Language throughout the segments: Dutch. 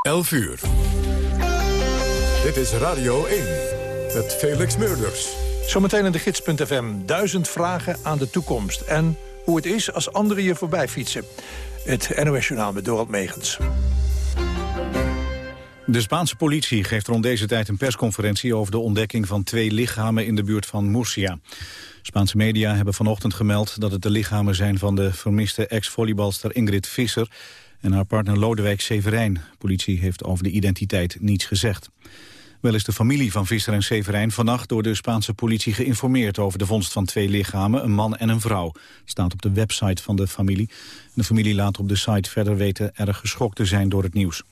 11 uur. Dit is Radio 1 met Felix Meurders. Zometeen in de gids.fm. Duizend vragen aan de toekomst. En hoe het is als anderen je voorbij fietsen. Het NOS-journaal met Dorald Megens. De Spaanse politie geeft rond deze tijd een persconferentie... over de ontdekking van twee lichamen in de buurt van Murcia. Spaanse media hebben vanochtend gemeld dat het de lichamen zijn... van de vermiste ex-volleybalster Ingrid Visser en haar partner Lodewijk Severijn. politie heeft over de identiteit niets gezegd. Wel is de familie van Visser en Severijn vannacht door de Spaanse politie geïnformeerd over de vondst van twee lichamen, een man en een vrouw. Het staat op de website van de familie. De familie laat op de site verder weten erg geschokt te zijn door het nieuws.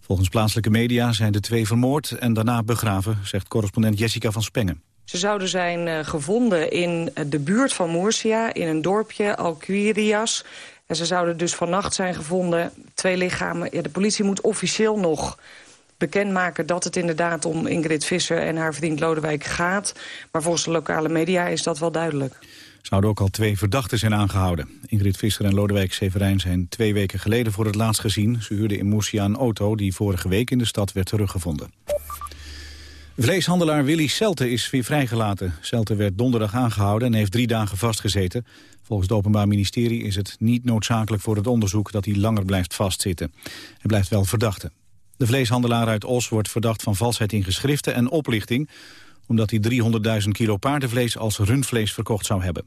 Volgens plaatselijke media zijn de twee vermoord en daarna begraven, zegt correspondent Jessica van Spengen. Ze zouden zijn uh, gevonden in de buurt van Murcia, in een dorpje, Alquirias. Ze zouden dus vannacht zijn gevonden, twee lichamen. Ja, de politie moet officieel nog bekendmaken dat het inderdaad om Ingrid Visser en haar vriend Lodewijk gaat. Maar volgens de lokale media is dat wel duidelijk. Zouden ook al twee verdachten zijn aangehouden. Ingrid Visser en Lodewijk Severijn zijn twee weken geleden voor het laatst gezien. Ze huurden in Murcia een auto die vorige week in de stad werd teruggevonden. Vleeshandelaar Willy Selte is weer vrijgelaten. Selte werd donderdag aangehouden en heeft drie dagen vastgezeten. Volgens het Openbaar Ministerie is het niet noodzakelijk voor het onderzoek dat hij langer blijft vastzitten. Hij blijft wel verdachte. De vleeshandelaar uit Os wordt verdacht van valsheid in geschriften en oplichting... omdat hij 300.000 kilo paardenvlees als rundvlees verkocht zou hebben.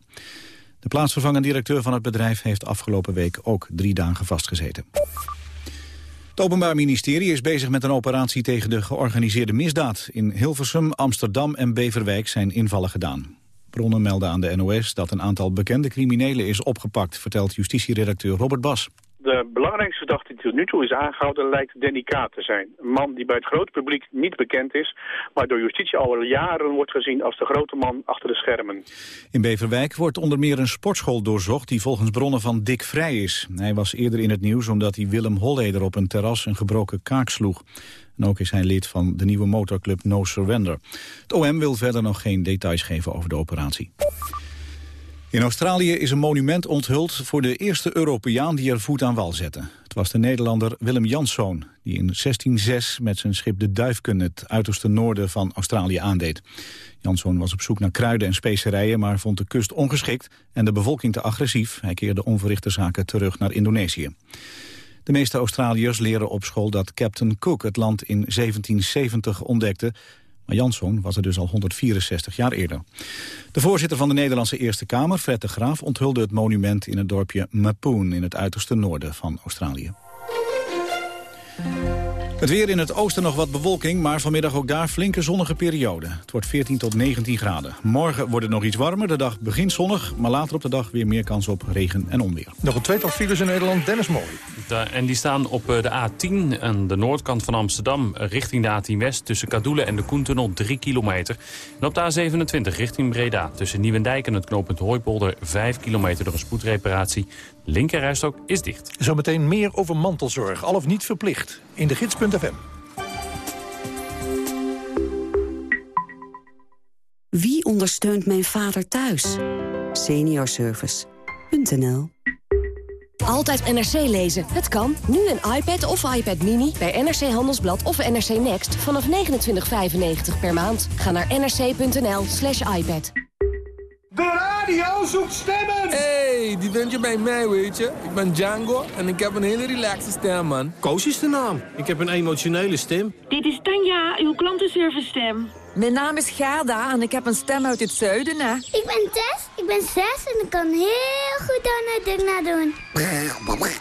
De plaatsvervangend directeur van het bedrijf heeft afgelopen week ook drie dagen vastgezeten. Het Openbaar Ministerie is bezig met een operatie tegen de georganiseerde misdaad. In Hilversum, Amsterdam en Beverwijk zijn invallen gedaan. Bronnen melden aan de NOS dat een aantal bekende criminelen is opgepakt, vertelt justitieredacteur Robert Bas. De belangrijkste verdachte die tot nu toe is aangehouden lijkt Danny te zijn. Een man die bij het grote publiek niet bekend is, maar door justitie al jaren wordt gezien als de grote man achter de schermen. In Beverwijk wordt onder meer een sportschool doorzocht die volgens bronnen van Dick Vrij is. Hij was eerder in het nieuws omdat hij Willem Holleder op een terras een gebroken kaak sloeg. En ook is hij lid van de nieuwe motorclub No Surrender. Het OM wil verder nog geen details geven over de operatie. In Australië is een monument onthuld voor de eerste Europeaan die er voet aan wal zette. Het was de Nederlander Willem Janszoon, die in 1606 met zijn schip de Duifken het uiterste noorden van Australië aandeed. Janszoon was op zoek naar kruiden en specerijen, maar vond de kust ongeschikt en de bevolking te agressief. Hij keerde onverrichte zaken terug naar Indonesië. De meeste Australiërs leren op school dat Captain Cook het land in 1770 ontdekte. Maar Janszoon was er dus al 164 jaar eerder. De voorzitter van de Nederlandse Eerste Kamer, Fred de Graaf... onthulde het monument in het dorpje Mapoon in het uiterste noorden van Australië. Het weer in het oosten nog wat bewolking, maar vanmiddag ook daar flinke zonnige periode. Het wordt 14 tot 19 graden. Morgen wordt het nog iets warmer, de dag begint zonnig... maar later op de dag weer meer kans op regen en onweer. Nog een tweetal files in Nederland, Dennis Mooi. En die staan op eh, de A10 aan de noordkant van Amsterdam... richting de A10 West tussen Kadoelen en de Koentunnel 3 kilometer. En op de A27 richting Breda tussen Nieuwendijk en het knooppunt Hooipolder... 5 kilometer door een spoedreparatie. Linkerrijstok is dicht. Zometeen meer over mantelzorg, al of niet verplicht. In de gids.fm. Wie ondersteunt mijn vader thuis? Seniorservice.nl Altijd NRC lezen. Het kan. Nu een iPad of iPad Mini bij NRC Handelsblad of NRC Next vanaf 29,95 per maand. Ga naar nrc.nl slash iPad. De radio zoekt stemmen! hey, die vind je bij mij, weet je. Ik ben Django en ik heb een hele relaxe stem, man. Koos is de naam. Ik heb een emotionele stem. Dit is Tanja, uw klantenservice stem. Mijn naam is Gerda en ik heb een stem uit het zuiden, hè. Ik ben Tess, ik ben zes en ik kan heel goed aan het doen.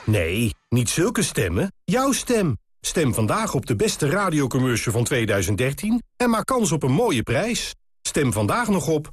Nee, niet zulke stemmen. Jouw stem. Stem vandaag op de beste radiocommercial van 2013 en maak kans op een mooie prijs. Stem vandaag nog op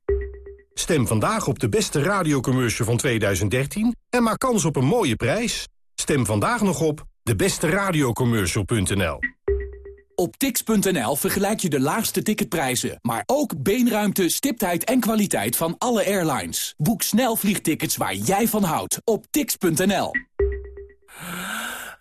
Stem vandaag op de beste radiocommercial van 2013 en maak kans op een mooie prijs. Stem vandaag nog op debesteradiocommercial.nl Op tix.nl vergelijk je de laagste ticketprijzen, maar ook beenruimte, stiptheid en kwaliteit van alle airlines. Boek snel vliegtickets waar jij van houdt op tix.nl.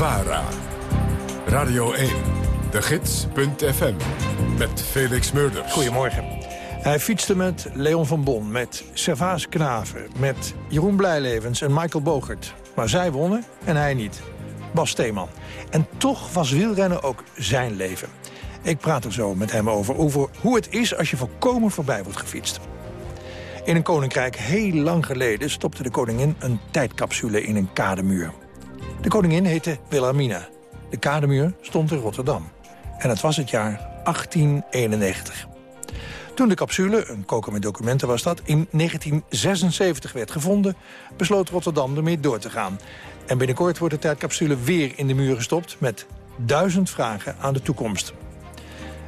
VARA. Radio 1. De Gids.fm. Met Felix Murders. Goedemorgen. Hij fietste met Leon van Bon, met Servaas Knaven... met Jeroen Blijlevens en Michael Bogert. Maar zij wonnen en hij niet. Bas Steeman. En toch was wielrennen ook zijn leven. Ik praat er zo met hem over, over hoe het is als je volkomen voorbij wordt gefietst. In een koninkrijk heel lang geleden stopte de koningin een tijdcapsule in een kademuur. De koningin heette Wilhelmina. De kademuur stond in Rotterdam. En het was het jaar 1891. Toen de capsule, een koker met documenten was dat, in 1976 werd gevonden... besloot Rotterdam ermee door te gaan. En binnenkort wordt de tijdcapsule weer in de muur gestopt... met duizend vragen aan de toekomst.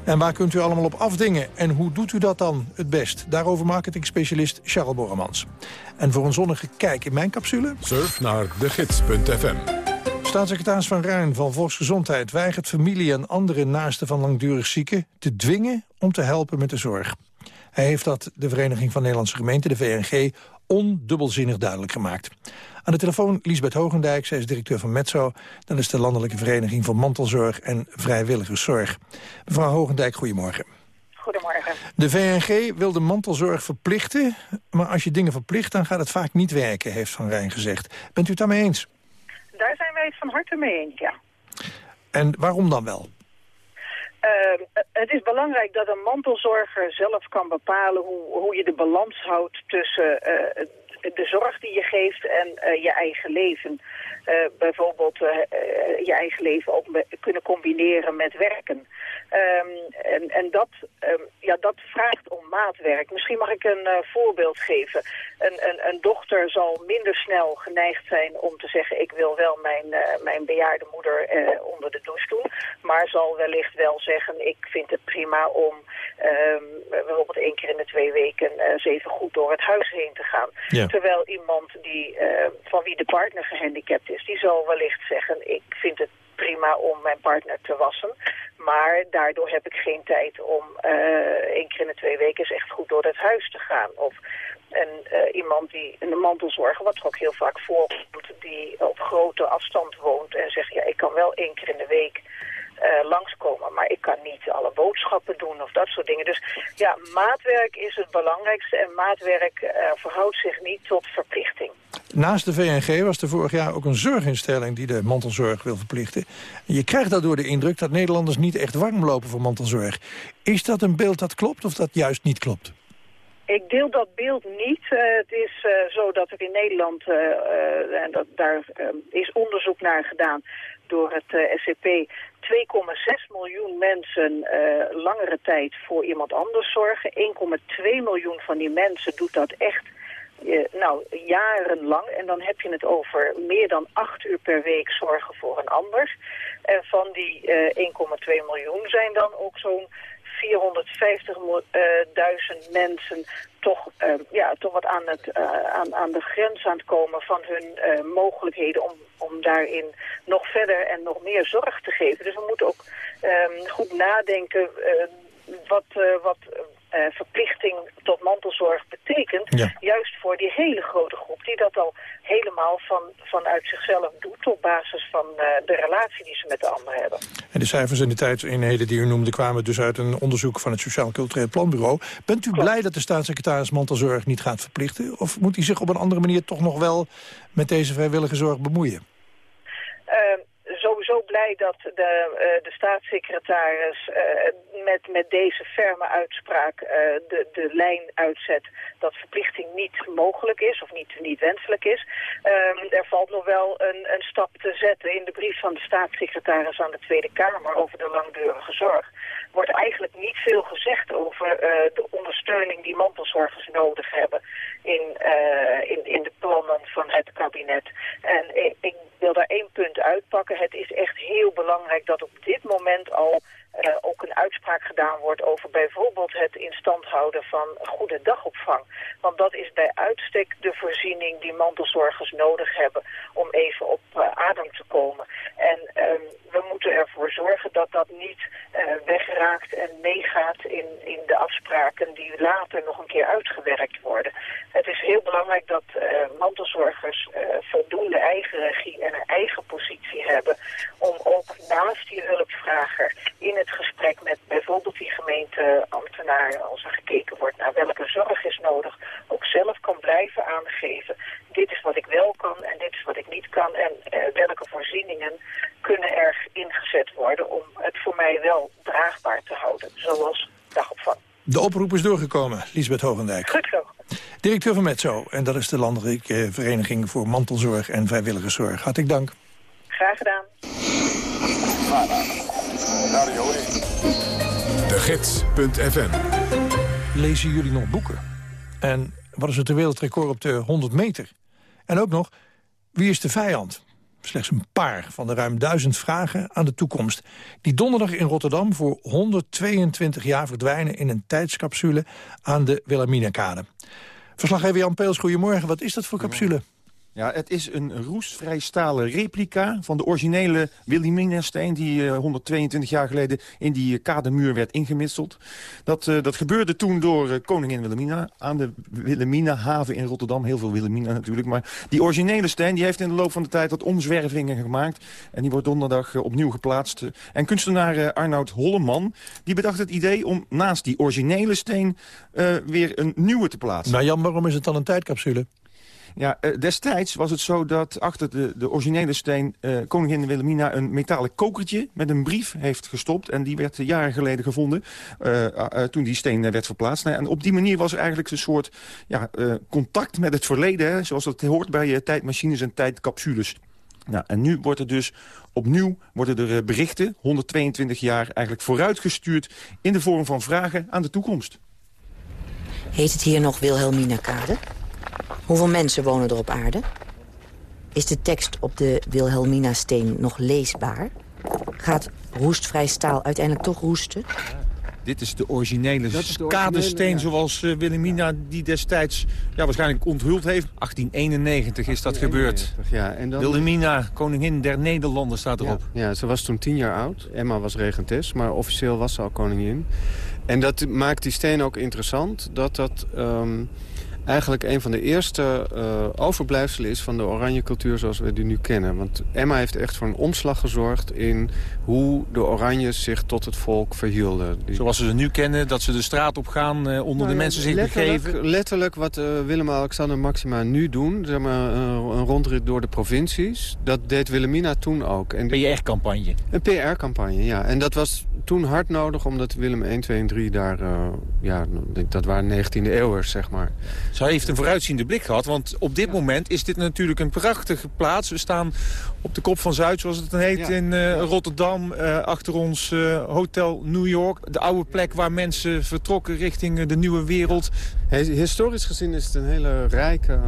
En waar kunt u allemaal op afdingen? En hoe doet u dat dan het best? Daarover marketing-specialist Charles Borremans. En voor een zonnige kijk in mijn capsule... Surf naar degids.fm. Staatssecretaris Van Rijn van Volksgezondheid weigert familie en andere naasten van langdurig zieken te dwingen om te helpen met de zorg. Hij heeft dat de Vereniging van Nederlandse Gemeenten, de VNG, ondubbelzinnig duidelijk gemaakt. Aan de telefoon Liesbeth Hogendijk, zij is directeur van Metzo. Dat is de Landelijke Vereniging voor Mantelzorg en Vrijwilligerszorg. Mevrouw Hogendijk, goedemorgen. Goedemorgen. De VNG wil de mantelzorg verplichten, maar als je dingen verplicht... dan gaat het vaak niet werken, heeft Van Rijn gezegd. Bent u het daarmee eens? Daar zijn wij het van harte mee eens, ja. En waarom dan wel? Uh, het is belangrijk dat een mantelzorger zelf kan bepalen hoe, hoe je de balans houdt tussen uh, de zorg die je geeft en uh, je eigen leven. Uh, bijvoorbeeld uh, je eigen leven ook kunnen combineren met werken. Um, en en dat, um, ja, dat vraagt om maatwerk. Misschien mag ik een voorbeeld geven. Een, een, een, dochter zal minder snel geneigd zijn om te zeggen... ik wil wel mijn, mijn bejaarde moeder onder de douche doen. Maar zal wellicht wel zeggen... ik vind het prima om um, bijvoorbeeld één keer in de twee weken... eens even goed door het huis heen te gaan. Ja. Terwijl iemand die, van wie de partner gehandicapt is, die zal wellicht zeggen, ik vind het prima om mijn partner te wassen. Maar daardoor heb ik geen tijd om uh, één keer in de twee weken eens echt goed door het huis te gaan. Of een, uh, iemand die een mantelzorger, wat er ook heel vaak voorkomt, die op grote afstand woont en zegt, ja, ik kan wel één keer in de week uh, langskomen. Maar ik kan niet alle boodschappen doen of dat soort dingen. Dus ja, maatwerk is het belangrijkste. En maatwerk uh, verhoudt zich niet tot verplichting. Naast de VNG was er vorig jaar ook een zorginstelling die de mantelzorg wil verplichten. Je krijgt daardoor de indruk dat Nederlanders niet echt warm lopen voor mantelzorg. Is dat een beeld dat klopt of dat juist niet klopt? Ik deel dat beeld niet. Uh, het is uh, zo dat er in Nederland, en dat, daar is onderzoek naar gedaan door het SCP, 2,6 miljoen mensen uh, langere tijd voor iemand anders zorgen. 1,2 miljoen van die mensen doet dat echt uh, nou, jarenlang. En dan heb je het over meer dan 8 uur per week zorgen voor een ander. En van die uh, 1,2 miljoen zijn dan ook zo'n 450.000 mensen toch, uh, ja, toch wat aan, het, uh, aan, aan de grens aan het komen van hun uh, mogelijkheden om, om daarin nog verder en nog meer zorg te geven. Dus we moeten ook um, goed nadenken wat, wat verplichting tot mantelzorg betekent. Ja. Juist voor die hele grote groep die dat al helemaal van, vanuit zichzelf doet op basis van de relatie die ze met de ander hebben. En de cijfers en de tijdseenheden die u noemde kwamen dus uit een onderzoek van het Sociaal Cultureel Planbureau. Bent u Klopt. blij dat de staatssecretaris mantelzorg niet gaat verplichten? Of moet hij zich op een andere manier toch nog wel met deze vrijwillige zorg bemoeien? Uh, sowieso zo blij dat de, uh, de staatssecretaris uh, met, met deze ferme uitspraak uh, de, de lijn uitzet dat verplichting niet mogelijk is of niet, niet wenselijk is. Um, er valt nog wel een, een stap te zetten in de brief van de staatssecretaris aan de Tweede Kamer over de langdurige zorg wordt eigenlijk niet veel gezegd over uh, de ondersteuning die mantelzorgers nodig hebben in, uh, in, in de plannen van het kabinet. En ik, ik wil daar één punt uitpakken. Het is echt heel belangrijk dat op dit moment al uh, ook een uitspraak gedaan wordt over bijvoorbeeld het in stand houden van goede dagopvang. Want dat is bij uitstek de voorziening die mantelzorgers nodig hebben om even op uh, adem te komen. En um, we moeten ervoor zorgen dat dat niet uh, wegraakt en meegaat in, in de afspraken die later nog een keer uitgewerkt worden. Het is heel belangrijk dat mantelzorgers voldoende eigen regie en een eigen positie hebben om ook naast die hulpvrager in het gesprek met bijvoorbeeld die gemeenteambtenaren, als er gekeken wordt naar welke zorg is nodig, ook zelf kan blijven aangeven. Dit is wat ik wel kan en dit is wat ik niet kan. En uh, welke voorzieningen kunnen er ingezet worden om het voor mij wel draagbaar te houden, zoals dagopvang. De oproep is doorgekomen, Liesbeth Hogendijk. Goed zo. Directeur van Metzo, en dat is de Landelijke Vereniging voor Mantelzorg en Vrijwilligerszorg. Hartelijk dank. Graag gedaan. De Gids.fm Lezen jullie nog boeken? En wat is het de wereldrecord op de 100 meter? En ook nog, wie is de vijand? Slechts een paar van de ruim duizend vragen aan de toekomst... die donderdag in Rotterdam voor 122 jaar verdwijnen... in een tijdscapsule aan de Wilhelminakade. Verslaggever Jan Peels, goedemorgen. Wat is dat voor capsule? Ja, het is een roestvrij stalen replica van de originele Wilhelmina-steen... die uh, 122 jaar geleden in die uh, kademuur werd ingemetseld. Dat, uh, dat gebeurde toen door koningin Wilhelmina aan de Wilhelmina-haven in Rotterdam. Heel veel Wilhelmina natuurlijk. Maar die originele steen die heeft in de loop van de tijd wat omzwervingen gemaakt. En die wordt donderdag opnieuw geplaatst. En kunstenaar Arnoud Holleman die bedacht het idee om naast die originele steen... weer een nieuwe te plaatsen. Nou Jan, waarom is het dan een tijdcapsule? Ja, uh, destijds was het zo dat achter de, de originele steen... Uh, koningin Wilhelmina een metalen kokertje met een brief heeft gestopt. En die werd jaren geleden gevonden toen die steen werd verplaatst. Nou, en op die manier was er eigenlijk een soort ja, contact met het verleden. Zoals dat hoort bij tijdmachines en tijdcapsules. Nou, en nu wordt er dus opnieuw worden er berichten, 122 jaar eigenlijk vooruitgestuurd... in de vorm van vragen aan de toekomst. Heet het hier nog Wilhelmina-kade? Hoeveel mensen wonen er op aarde? Is de tekst op de Wilhelmina-steen nog leesbaar? Gaat roestvrij staal uiteindelijk toch roesten? Dit is de originele kadesteen zoals uh, Wilhelmina die destijds ja, waarschijnlijk onthuld heeft. 1891 is dat gebeurd. Ja, en dan... Wilhelmina, koningin der Nederlanden, staat erop. Ja, ja, ze was toen tien jaar oud. Emma was regentes, maar officieel was ze al koningin. En dat maakt die steen ook interessant, dat dat... Um, eigenlijk een van de eerste uh, overblijfselen is van de oranje cultuur zoals we die nu kennen. Want Emma heeft echt voor een omslag gezorgd in hoe de oranjes zich tot het volk verhielden. Die... Zoals ze ze nu kennen, dat ze de straat op gaan, uh, onder nou, de mensen zich letterlijk, begeven? Letterlijk wat uh, Willem-Alexander Maxima nu doen, zeg maar, een rondrit door de provincies, dat deed Wilhelmina toen ook. Een PR-campagne? Een PR-campagne, ja. En dat was toen hard nodig, omdat Willem 1, 2 en 3 daar, ja, dat waren 19e eeuwers, zeg maar. Zij heeft een vooruitziende blik gehad. Want op dit moment is dit natuurlijk een prachtige plaats. We staan op de kop van Zuid, zoals het dan heet, in uh, Rotterdam. Uh, achter ons uh, Hotel New York. De oude plek waar mensen vertrokken richting de nieuwe wereld. Historisch gezien is het een hele rijke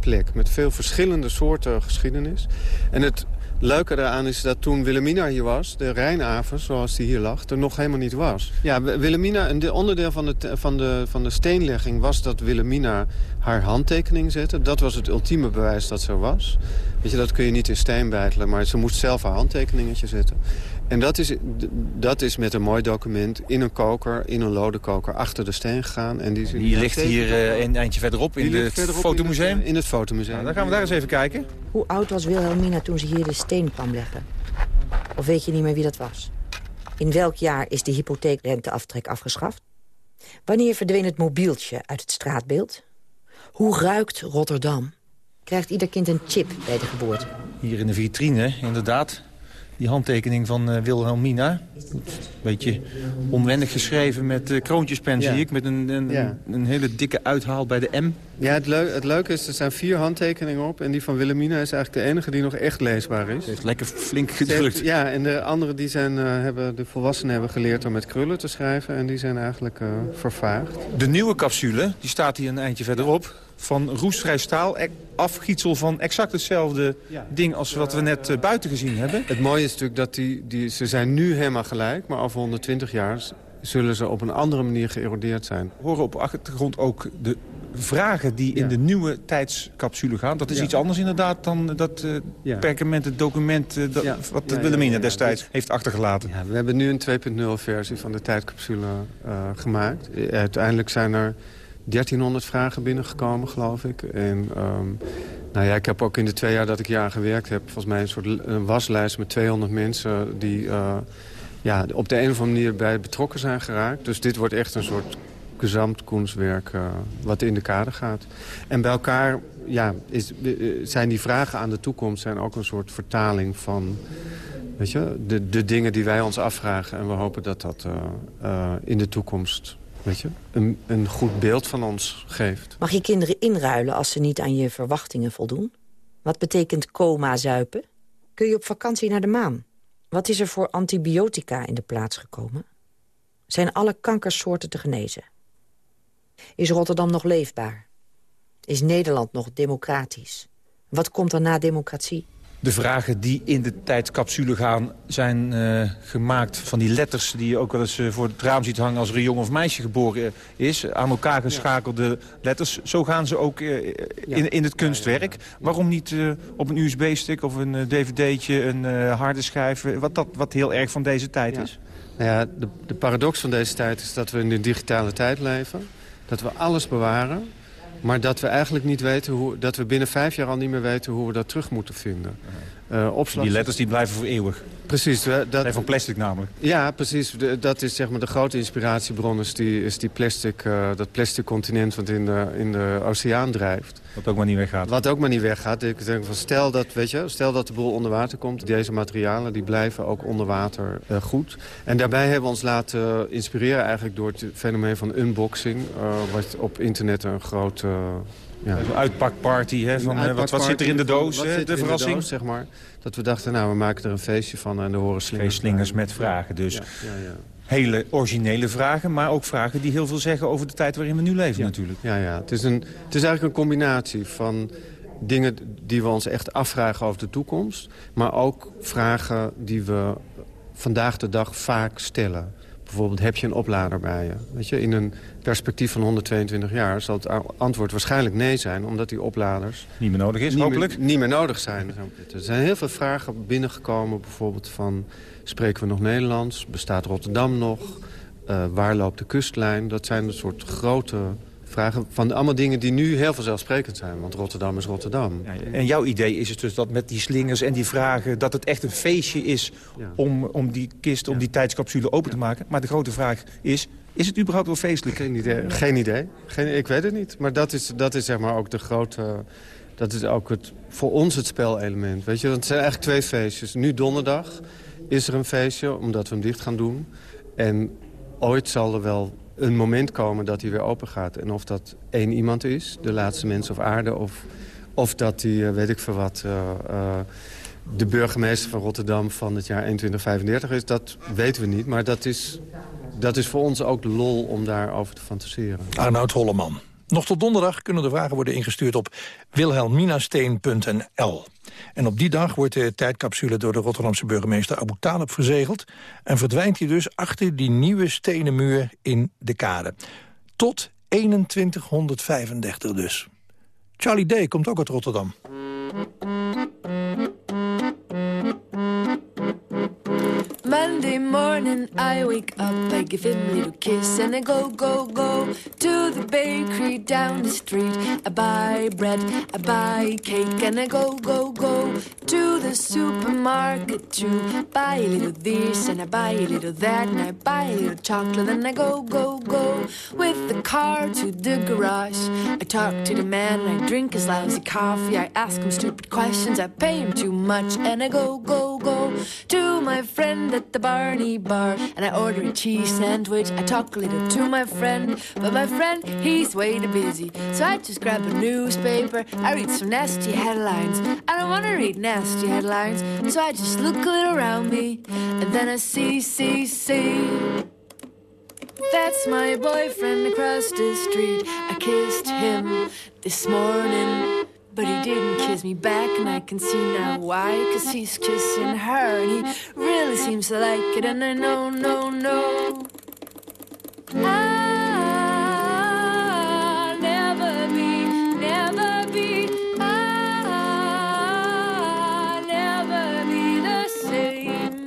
plek. Met veel verschillende soorten geschiedenis. En het leuke daaraan is dat toen Wilhelmina hier was, de Rijnaven, zoals die hier lag, er nog helemaal niet was. Ja, Wilhelmina, een onderdeel van de, van, de, van de steenlegging was dat Wilhelmina haar handtekening zette. Dat was het ultieme bewijs dat zo was. Weet je, dat kun je niet in steen bijtelen, maar ze moest zelf haar handtekeningetje zetten. En dat is, dat is met een mooi document in een koker, in een lodenkoker, achter de steen gegaan. En die, die ligt hier uh, een eindje verderop in het fotomuseum? In het, in het fotomuseum. Nou, dan gaan we daar eens even kijken. Hoe oud was Wilhelmina toen ze hier de steen kwam leggen? Of weet je niet meer wie dat was? In welk jaar is de hypotheekrenteaftrek afgeschaft? Wanneer verdween het mobieltje uit het straatbeeld? Hoe ruikt Rotterdam? Krijgt ieder kind een chip bij de geboorte? Hier in de vitrine, inderdaad Die handtekening van uh, Wilhelmina. Een beetje onwendig geschreven met uh, kroontjespen, zie ik. Met een, een, een, hele dikke uithaal bij de M. Ja, het, het, leuke is, er zijn vier handtekeningen op. En die van Wilhelmina is eigenlijk de enige die nog echt leesbaar is. Heeft lekker flink gedrukt. ja, en de andere die zijn, uh, hebben, de volwassenen hebben geleerd om met krullen te schrijven. En die zijn eigenlijk vervaagd. De nieuwe capsule, die staat hier een eindje verderop van roestvrij staal. E- afgietsel van exact hetzelfde ding als wat we net uh, buiten gezien hebben. Het mooie is natuurlijk dat die, die, ze zijn nu helemaal gelijk. Maar over 120 jaar zullen ze op een andere manier geërodeerd zijn. We horen op achtergrond ook de vragen die in de nieuwe tijdscapsule gaan. Dat is iets anders inderdaad dan dat uh, ja. perkament, het document... Uh, dat, wat ja, Wilhelmina destijds heeft achtergelaten. we hebben nu een 2.0 versie van de tijdcapsule gemaakt. Uiteindelijk zijn er 1300 vragen binnengekomen, geloof ik. En um, nou ja, ik heb ook in de twee jaar dat ik aan gewerkt heb... volgens mij een soort een waslijst met 200 mensen... die uh, ja, op de een of andere manier bij betrokken zijn geraakt. Dus dit wordt echt een soort gezamtkunstwerk uh, wat in de kader gaat. En bij elkaar ja, is, zijn die vragen aan de toekomst zijn ook een soort vertaling van... Weet je, de, de dingen die wij ons afvragen. En we hopen dat dat in de toekomst een goed beeld van ons geeft. Mag je kinderen inruilen als ze niet aan je verwachtingen voldoen? Wat betekent coma zuipen? Kun je op vakantie naar de maan? Wat is er voor antibiotica in de plaats gekomen? Zijn alle kankersoorten te genezen? Is Rotterdam nog leefbaar? Is Nederland nog democratisch? Wat komt er na democratie? De vragen die in de tijdscapsule gaan zijn uh, gemaakt van die letters... die je ook wel eens uh, voor het raam ziet hangen als er een jongen of meisje geboren is. Aan elkaar geschakelde letters. Zo gaan ze ook uh, in, in het kunstwerk. Waarom niet op een USB-stick of een dvd'tje, een harde schijf... Wat, dat, wat heel erg van deze tijd is? Nou ja, de, de paradox van deze tijd is dat we in de digitale tijd leven. Dat we alles bewaren maar dat we eigenlijk niet weten hoe, dat we binnen vijf jaar al niet meer weten hoe we dat terug moeten vinden. Uh, opslag... Die letters die blijven voor eeuwig. Precies. Dat... van plastic namelijk. Ja, precies. dat is zeg maar de grote inspiratiebron is die, is die plastic, uh, dat plastic continent wat in de, in de oceaan drijft. Wat ook maar niet weggaat. Wat ook maar niet weggaat. Ik denk van stel dat, weet je, stel dat de boel onder water komt. Deze materialen die blijven ook onder water uh, goed. En daarbij hebben we ons laten inspireren eigenlijk door het fenomeen van unboxing. wat op internet een grote ja. Zo'n uitpakparty, hè, van, eh, wat, wat, zit er in de doos, hè, de verrassing? Doos, zeg maar. Dat we dachten, nou, we maken er een feestje van en er horen slingers. slingers met vragen dus. Ja, ja, Hele originele vragen, maar ook vragen die heel veel zeggen over de tijd waarin we nu leven natuurlijk. Ja, ja. Het, is een, het is eigenlijk een combinatie van dingen die we ons echt afvragen over de toekomst. Maar ook vragen die we vandaag de dag vaak stellen. Bijvoorbeeld, heb je een oplader bij je? Weet je, in een perspectief van 122 jaar zal het antwoord waarschijnlijk nee zijn... omdat die opladers... Niet meer nodig is, niet hopelijk? Meer, niet meer nodig zijn. Er zijn heel veel vragen binnengekomen, bijvoorbeeld van... spreken we nog Nederlands? Bestaat Rotterdam nog? Uh, waar loopt de kustlijn? Dat zijn een soort grote vragen van allemaal dingen die nu heel vanzelfsprekend zijn. Want Rotterdam is Rotterdam. Ja, en jouw idee is het dus dat met die slingers en die vragen... dat het echt een feestje is om, om die kist, om die tijdscapsule open te maken. Maar de grote vraag is, is het überhaupt wel feestelijk? Geen idee. Geen idee. Geen, ik weet het niet. Maar dat is, dat is zeg maar ook de grote... Dat is ook het, voor ons het spelelement. Weet je, het zijn eigenlijk twee feestjes. Nu donderdag is er een feestje, omdat we hem dicht gaan doen. En ooit zal er wel een moment komen dat hij weer open gaat. En of dat één iemand is, de laatste mens of aarde... of, of dat hij, eh, weet ik veel wat... Uh, uh, de burgemeester van Rotterdam van het jaar 2135 is, dat weten we niet. Maar dat is, dat is voor ons ook lol om daarover te fantaseren. Arnoud Holleman. Nog tot donderdag kunnen de vragen worden ingestuurd op wilhelminasteen.nl. En op die dag wordt de tijdcapsule door de Rotterdamse burgemeester Abu Talib verzegeld... en verdwijnt hij dus achter die nieuwe stenen muur in de kade. Tot 2135 dus. Charlie Day komt ook uit Rotterdam. Monday morning I wake up, I give him a little kiss and I go, go, go to the bakery down the street. I buy bread, I buy cake and I go, go, go to the supermarket to buy a little this and I buy a little that and I buy a little chocolate and I go, go, go with the car to the garage. I talk to the man, I drink his lousy coffee, I ask him stupid questions, I pay him too much and I go, go, go to my friend at the Barney bar and I order a cheese sandwich. I talk a little to my friend, but my friend, he's way too busy. So I just grab a newspaper, I read some nasty headlines. I don't want to read nasty headlines, so I just look a little around me and then I see, see, see. That's my boyfriend across the street. I kissed him this morning. But he didn't kiss me back, and I can see now why. Cause he's kissing her, and he really seems to like it. And I know, no, no. I'll never be, never be, I'll never be the same.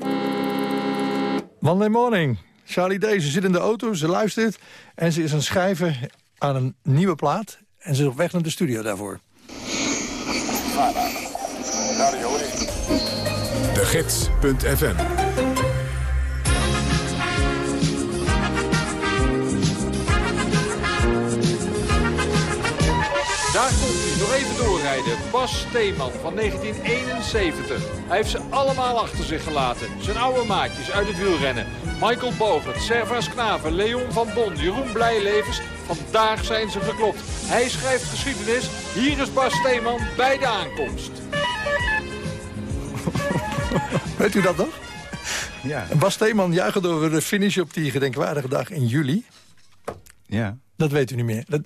Monday morning. Charlie Deze zit in de auto, ze luistert... en ze is aan het schrijven aan een nieuwe plaat... en ze is op weg naar de studio daarvoor. De Gids.fm Daar nog even doorrijden. Bas Steeman van 1971. Hij heeft ze allemaal achter zich gelaten. Zijn oude maatjes uit het wielrennen. Michael Bogert, Servaas Knaven, Leon van Bon, Jeroen Blijlevens. Vandaag zijn ze geklopt. Hij schrijft geschiedenis. Hier is Bas Steeman bij de aankomst. Weet u dat nog? Ja. En Bas Steeman juichte over de finish op die gedenkwaardige dag in juli. Ja. Dat weet u niet meer. Dat,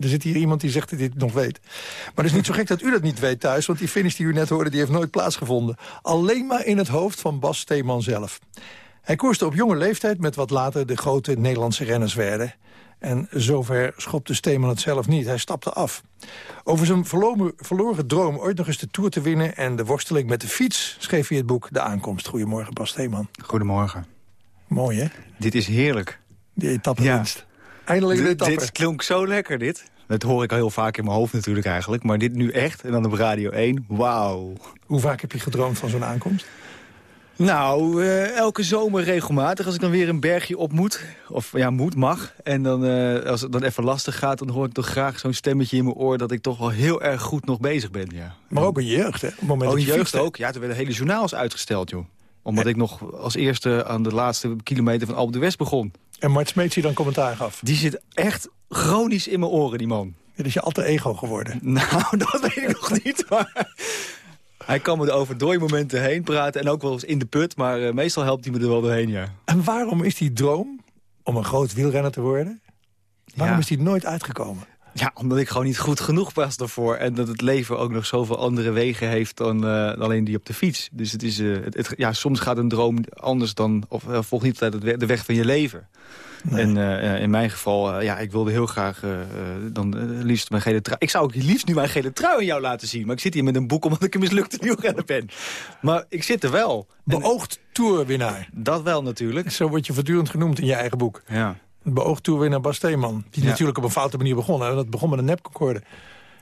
er zit hier iemand die zegt dat hij het nog weet. Maar het is niet zo gek dat u dat niet weet thuis... want die finish die u net hoorde, die heeft nooit plaatsgevonden. Alleen maar in het hoofd van Bas Steeman zelf. Hij koerste op jonge leeftijd met wat later de grote Nederlandse renners werden. En zover schopte Steeman het zelf niet. Hij stapte af. Over zijn verloren, verloren droom ooit nog eens de Tour te winnen... en de worsteling met de fiets schreef hij het boek De Aankomst. Goedemorgen, Bas Steeman. Goedemorgen. Mooi, hè? Dit is heerlijk. Die etappewinst. Eindelijk Dit- klonk zo lekker, dit. Dat hoor ik al heel vaak in mijn hoofd natuurlijk eigenlijk. Maar dit nu echt, en dan op Radio 1, wauw. Hoe vaak heb je gedroomd van zo'n aankomst? Nou, eh, elke zomer regelmatig. Als ik dan weer een bergje op moet. Of ja, moet, mag. En dan, eh, als het dan even lastig gaat... dan hoor ik toch graag zo'n stemmetje in mijn oor... dat ik toch wel heel erg goed nog bezig ben, ja. Maar ook je jeugd, hè? Op het moment Oh, dat in je jeugd ook. Ja, toen werden hele journaals uitgesteld, joh. Omdat ik nog als eerste aan de laatste kilometer van Alpe d'Huez begon. En Mart Smeets die dan commentaar gaf. Die zit echt chronisch in mijn oren, die man. Dit is je alter ego geworden. Nou, dat weet ik nog niet, maar... Hij kan me er over dooimomenten heen praten en ook wel eens in de put. Maar eh, meestal helpt hij me er wel doorheen, ja. En waarom is die droom om een groot wielrenner te worden... waarom Ja. is die nooit uitgekomen? Ja, omdat ik gewoon niet goed genoeg was daarvoor. En dat het leven ook nog zoveel andere wegen heeft dan, eh, alleen die op de fiets. Dus het is, eh, het, het- ja, soms gaat een droom anders dan... of uh, volgt niet altijd de weg van je leven. En eh, eh, in mijn geval, eh, ja, ik wilde heel graag eh, eh, dan eh, liefst mijn gele trui... Ik zou ook liefst nu mijn gele trui aan jou laten zien. Maar ik zit hier met een boek omdat ik een mislukte wielrenner ben. Maar ik zit er wel. Beoogd toerwinnaar. Dat wel natuurlijk. Zo word je voortdurend genoemd in je eigen boek. Ja. Beoogd toerwinnaar Bas Steeman. Die Ja. natuurlijk op een foute manier begon. Hè? Dat begon met een nepconcorde.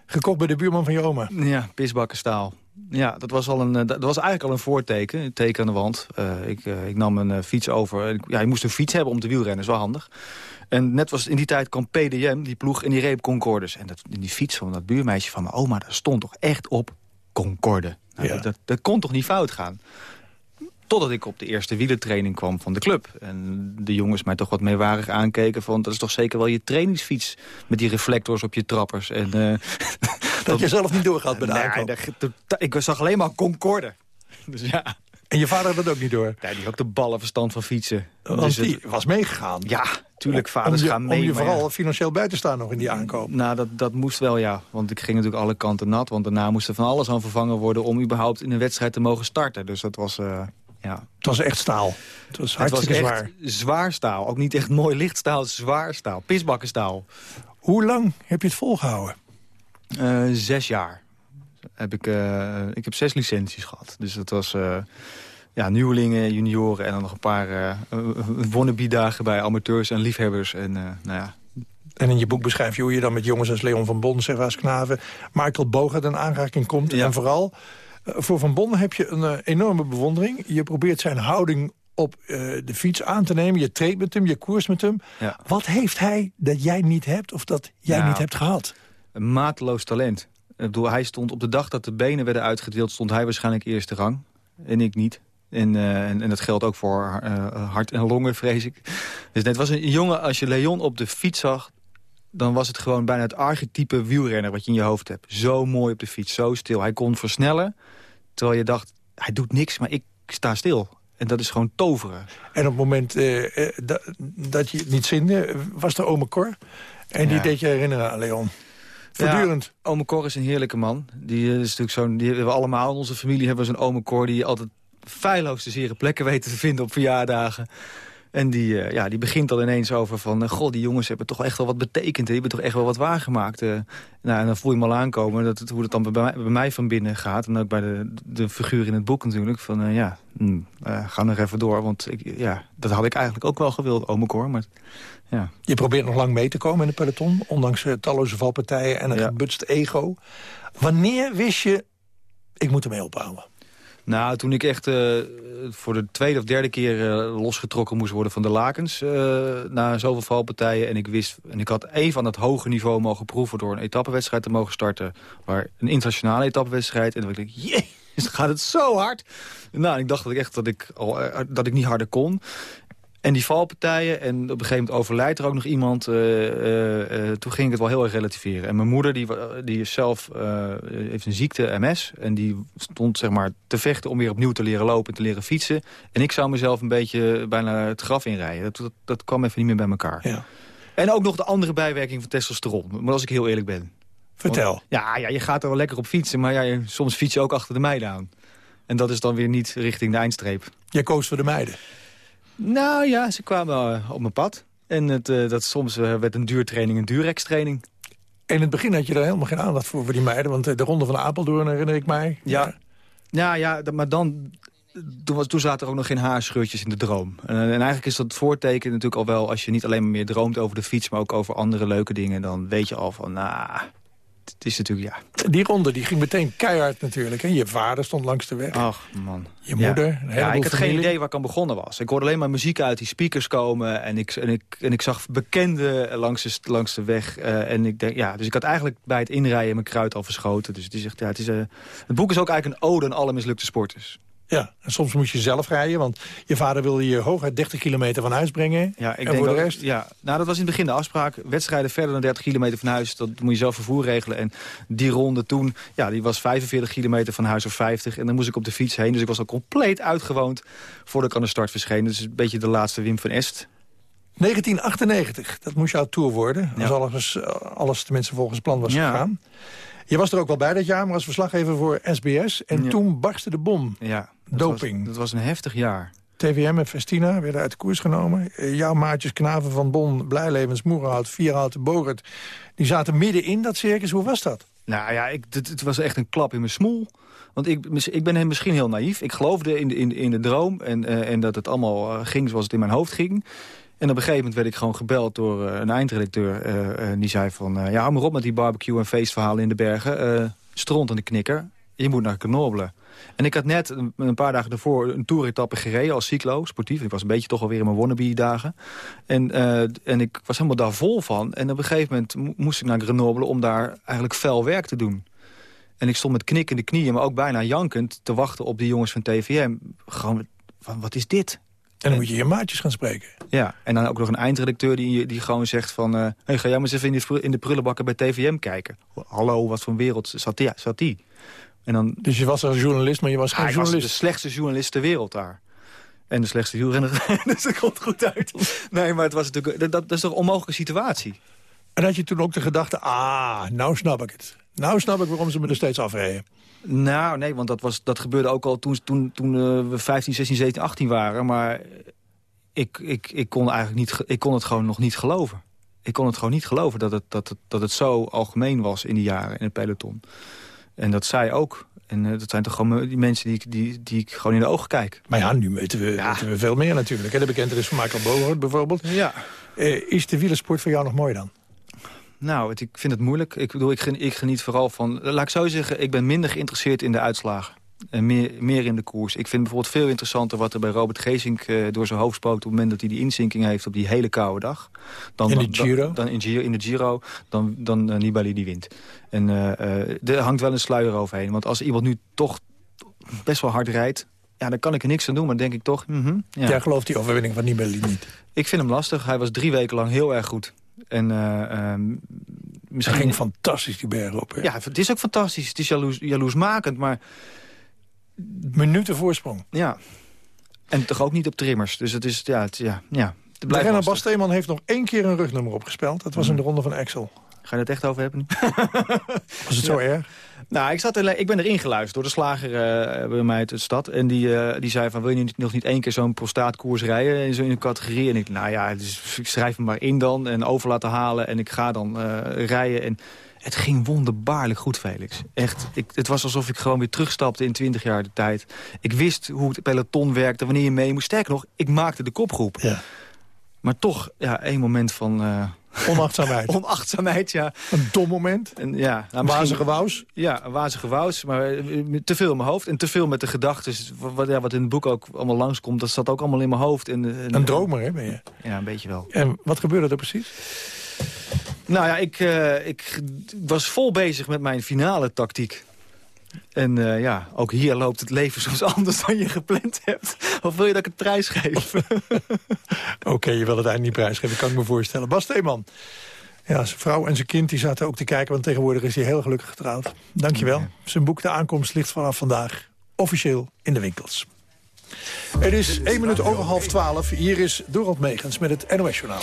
Gekocht bij de buurman van je oma. Ja, pisbakkenstaal. Ja, dat was, al een, eh, dat was eigenlijk al een voorteken, een teken aan de wand. Eh, ik, eh, ik nam een fiets over. Ja, je moest een fiets hebben om te wielrennen, is wel handig. En net was in die tijd kwam PDM, die ploeg in die reep Concordes. En dat, in die fiets van dat buurmeisje van mijn oma, daar stond toch echt op Concorde. Nou, Ja. dat, dat, dat kon toch niet fout gaan? Totdat ik op de eerste wielertraining kwam van de club. En de jongens mij toch wat meewarig aankeken van... dat is toch zeker wel je trainingsfiets met die reflectors op je trappers. En, eh, Dat je zelf niet doorgaat de Nee, dat- ik zag alleen maar Concorde. Dus ja. En je vader had dat ook niet door? Nee, die had ook de ballenverstand van fietsen. Want Dus het- die was meegegaan. Ja, tuurlijk, vaders je- gaan mee. Om je vooral ja. financieel bij te staan nog in die aankoop. Nou, dat, dat moest wel, ja. Want ik ging natuurlijk alle kanten nat. Want daarna moest er van alles aan vervangen worden... om überhaupt in een wedstrijd te mogen starten. Dus dat was, eh, ja... Het was echt staal. Het was Het was zwaar. zwaar staal. Ook niet echt mooi lichtstaal, zwaar staal. Pisbakkenstaal. Hoe lang heb je het volgehouden? Eh, zes jaar. Heb ik, eh, ik heb zes licenties gehad. Dus dat was... eh, ja, nieuwelingen, junioren en dan nog een paar uh, wannabe-dagen bij amateurs en liefhebbers. En, uh, nou ja. en in je boek beschrijf je hoe je dan met jongens als Leon van Bon, Servaas Knaven, Michael Bogert in aanraking komt. En vooral voor Van Bon heb je een enorme bewondering. Je probeert zijn houding op de fiets aan te nemen. Je treedt met hem, je koers met hem. Ja. Wat heeft hij dat jij niet hebt of dat jij niet hebt gehad? Een mateloos talent. Ik bedoel, hij stond op de dag dat de benen werden uitgedeeld... stond hij waarschijnlijk eerste rang. En ik niet. En, uh, en, en, dat geldt ook voor uh, hart en longen, vrees ik. Dus het was een jongen, als je Leon op de fiets zag... dan was het gewoon bijna het archetype wielrenner wat je in je hoofd hebt. Zo mooi op de fiets, zo stil. Hij kon versnellen, terwijl je dacht, hij doet niks, maar ik sta stil. En dat is gewoon toveren. En op het moment uh, dat, dat je het niet zinde, was er ome Cor. En die deed je herinneren aan Leon. Voortdurend. Ja, ome Cor is een heerlijke man. Die is natuurlijk zo'n. Die hebben we allemaal in onze familie hebben we zo'n ome Cor die altijd feilloos de zere plekken weten te vinden op verjaardagen. En die, uh, ja, die begint dan ineens over van... Uh, god, die jongens hebben toch echt wel wat betekend. Die hebben toch echt wel wat waargemaakt. Uh, nou, en dan voel je hem al aankomen dat het, hoe dat dan bij mij, bij mij van binnen gaat. En ook bij de, de figuur in het boek natuurlijk. Van ja, hm, ga nog even door. Want ik, ja, dat had ik eigenlijk ook wel gewild, Cor. Maar, ja. Je probeert nog lang mee te komen in de peloton. Ondanks talloze valpartijen en een ja. gebutst ego. Wanneer wist je, ik moet ermee ophouden? Nou, toen ik echt uh, voor de tweede of derde keer uh, losgetrokken moest worden van de lakens... Uh, na zoveel valpartijen. En ik wist, en ik had even aan dat hoge niveau mogen proeven... door een etappenwedstrijd te mogen starten. Waar een internationale etappenwedstrijd. En dan dacht ik, jee, gaat het zo hard. Nou, ik dacht dat ik echt dat ik, al, dat ik niet harder kon. En die valpartijen, en op een gegeven moment overlijdt er ook nog iemand. Uh, uh, uh, toen ging ik het wel heel erg relativeren. En mijn moeder, die, die is zelf, heeft een ziekte, MS. En die stond zeg maar te vechten om weer opnieuw te leren lopen en te leren fietsen. En ik zou mezelf een beetje bijna het graf inrijden. Dat, dat, dat kwam even niet meer bij elkaar. Ja. En ook nog de andere bijwerking van testosteron. Maar als ik heel eerlijk ben. Vertel. Want, ja, ja, je gaat er wel lekker op fietsen. Maar ja, je, soms fiets je ook achter de meiden aan. En dat is dan weer niet richting de eindstreep. Jij koos voor de meiden? Nou ja, ze kwamen op mijn pad. En het, uh, dat soms uh, werd een duurtraining een duurrex-training. In het begin had je daar helemaal geen aandacht voor, voor die meiden. Want de ronde van Apeldoorn herinner ik mij. Ja, ja, ja, ja maar dan... Toen, was, toen zaten er ook nog geen haarscheurtjes in de droom. En, en, eigenlijk is dat voorteken natuurlijk al wel... als je niet alleen maar meer droomt over de fiets... maar ook over andere leuke dingen... dan weet je al van, nou, het is natuurlijk, ja... Die ronde die ging meteen keihard natuurlijk. Hè? Je vader stond langs de weg. Ach, man. Je moeder. Ja, ja ik had geen idee waar ik aan begonnen was. Ik hoorde alleen maar muziek uit die speakers komen. En ik, en ik, en ik zag bekenden langs de, langs de weg. Uh, en ik denk, ja, dus ik had eigenlijk bij het inrijden mijn kruid al verschoten. Dus het, is echt, ja, het, is, uh, het boek is ook eigenlijk een ode aan alle mislukte sporters. Ja, en soms moet je zelf rijden, want je vader wilde je hooguit 30 kilometer van huis brengen. Ja, ik en denk voor de rest? Ja, nou, dat was in het begin de afspraak. Wedstrijden verder dan 30 kilometer van huis, dat moet je zelf vervoer regelen. En die ronde toen, ja, die was 45 kilometer van huis of 50. En dan moest ik op de fiets heen, dus ik was al compleet uitgewoond voordat ik aan de start verscheen. Dus een beetje de laatste Wim van Est. 1998, dat moest jouw tour worden. Als Ja. alles, alles tenminste volgens plan was Ja. gegaan. Je was er ook wel bij dat jaar, maar als verslaggever voor SBS. En Ja. toen barstte de bom. Ja, dat Doping. Was, dat was een heftig jaar. TVM en Festina werden uit de koers genomen. Eh, Jouw maatjes Knaven van Bon, Blijlevens, Moerenhout, Vierhout, Bogert... die zaten midden in dat circus. Hoe was dat? Nou ja, ik, het, het was echt een klap in mijn smoel. Want ik, ik ben hem misschien heel naïef. Ik geloofde in de, in, in de droom en, eh, en dat het allemaal eh, ging zoals het in mijn hoofd ging. En op een gegeven moment werd ik gewoon gebeld door eh, een eindredacteur. eh, eh, en die zei van, ja, hou maar op met die barbecue en feestverhalen in de bergen. stront aan de knikker. Je moet naar Grenoble. En ik had net een, paar dagen daarvoor een toeretappe gereden als cyclo, sportief. Ik was een beetje toch alweer in mijn wannabe-dagen. En, en ik was helemaal daar vol van. En op een gegeven moment mo- moest ik naar Grenoble om daar eigenlijk fel werk te doen. En ik stond met knikkende knieën, maar ook bijna jankend... te wachten op die jongens van TVM. Gewoon, van, wat is dit? En dan moet je je maatjes gaan spreken. Ja, en dan ook nog een eindredacteur die, die gewoon zegt van... eh hey, ga jij maar eens even in de, in de prullenbakken bij TVM kijken. Hallo, wat voor een wereld zat die? Zat die? En dan, Dus je was als journalist, maar je was Ah, geen ik was journalist. de slechtste journalist ter wereld daar. En de slechtste wielrenner. dus dat komt goed uit. Nee, maar het was natuurlijk, dat, dat is toch een onmogelijke situatie? En had je toen ook de gedachte, ah, nou snap ik het. Nou snap ik waarom ze me er steeds afreden. Nou, nee, want dat, was, dat gebeurde ook al toen, toen, toen eh, we 15, 16, 17, 18 waren. Maar ik, ik, ik, kon eigenlijk niet, ik kon het gewoon nog niet geloven. Ik kon het gewoon niet geloven dat het, dat het, dat het zo algemeen was in die jaren in het peloton. En dat zij ook. En eh, dat zijn toch gewoon die mensen die, ik- die, die ik gewoon in de ogen kijk. Maar ja, nu weten we, weten we veel meer natuurlijk. hè. De bekentenis van Michael bijvoorbeeld. Ja. Eh, is de wielersport voor jou nog mooi dan? Nou, het- ik vind het moeilijk. Ik bedoel, ik geniet, ik geniet vooral van... Laat ik zo zeggen, ik ben minder geïnteresseerd in de uitslagen. En meer, meer in de koers. Ik vind bijvoorbeeld veel interessanter wat er bij Robert Geesink eh, door zijn hoofd spookt... op het moment dat hij die inzinking heeft op die hele koude dag. Dan, In de Giro? Dan, dan in, Giro in de Giro, dan, dan eh, Nibali die wint. En eh, er hangt wel een sluier overheen. Want als iemand nu toch best wel hard rijdt... Ja, dan kan ik er niks aan doen, maar dan denk ik toch... mhm, ja. Jij gelooft die overwinning van Nibali niet. Ik vind hem lastig. Hij was drie weken lang heel erg goed. En, eh, ehm, Hij misschien... ging fantastisch die berg op. hè. Ja, het is ook fantastisch. Het is jaloers, jaloersmakend, maar Minuten voorsprong. ja. En toch ook niet op trimmers. Dus het is, ja, het, ja, ja. De renner. Bas heeft nog één keer een rugnummer opgespeld. Dat was in de ronde van Axel. Ga je het echt over hebben nu? Was het zo erg? Nou, ik, zat er, ik ben erin geluisterd door de slager eh, bij mij uit de stad. En die, eh, die zei van, wil je nog niet één keer zo'n prostaatkoers rijden in zo'n categorie? En ik, nou ja, dus ik schrijf hem maar in dan en over laten halen. En ik ga dan eh, rijden. En het ging wonderbaarlijk goed, Felix. Echt, ik, het was alsof ik gewoon weer terugstapte in 20 jaar de tijd. Ik wist hoe het peloton werkte, wanneer je mee moest. Sterker nog, ik maakte de kopgroep. Ja. Maar toch, ja, één moment van... eh, Onachtzaamheid. Onachtzaamheid, ja. Een dom moment. En, ja nou, wazige wous. Ja, een wazige wous, maar eh, te veel in mijn hoofd. En te veel met de gedachten. Wat, ja, wat in het boek ook allemaal langskomt, dat zat ook allemaal in mijn hoofd. En, en- Een dromer, hè, ben je? Ja, een beetje wel. En wat gebeurde er precies? Nou ja, ik, eh, ik was vol bezig met mijn finale tactiek. En eh, ja, ook hier loopt het leven soms anders dan je gepland hebt. Of wil je dat ik het prijs geef? Oké, je wil het eind niet prijsgeven, kan ik me voorstellen. Bas Steeman. Ja, zijn vrouw en zijn kind die zaten ook te kijken... want tegenwoordig is hij heel gelukkig getrouwd. Dankjewel. Zijn boek De Aankomst ligt vanaf vandaag officieel in de winkels. Het is 1 minuut over half 12. Hier is Dorald Megens met het NOS-journaal.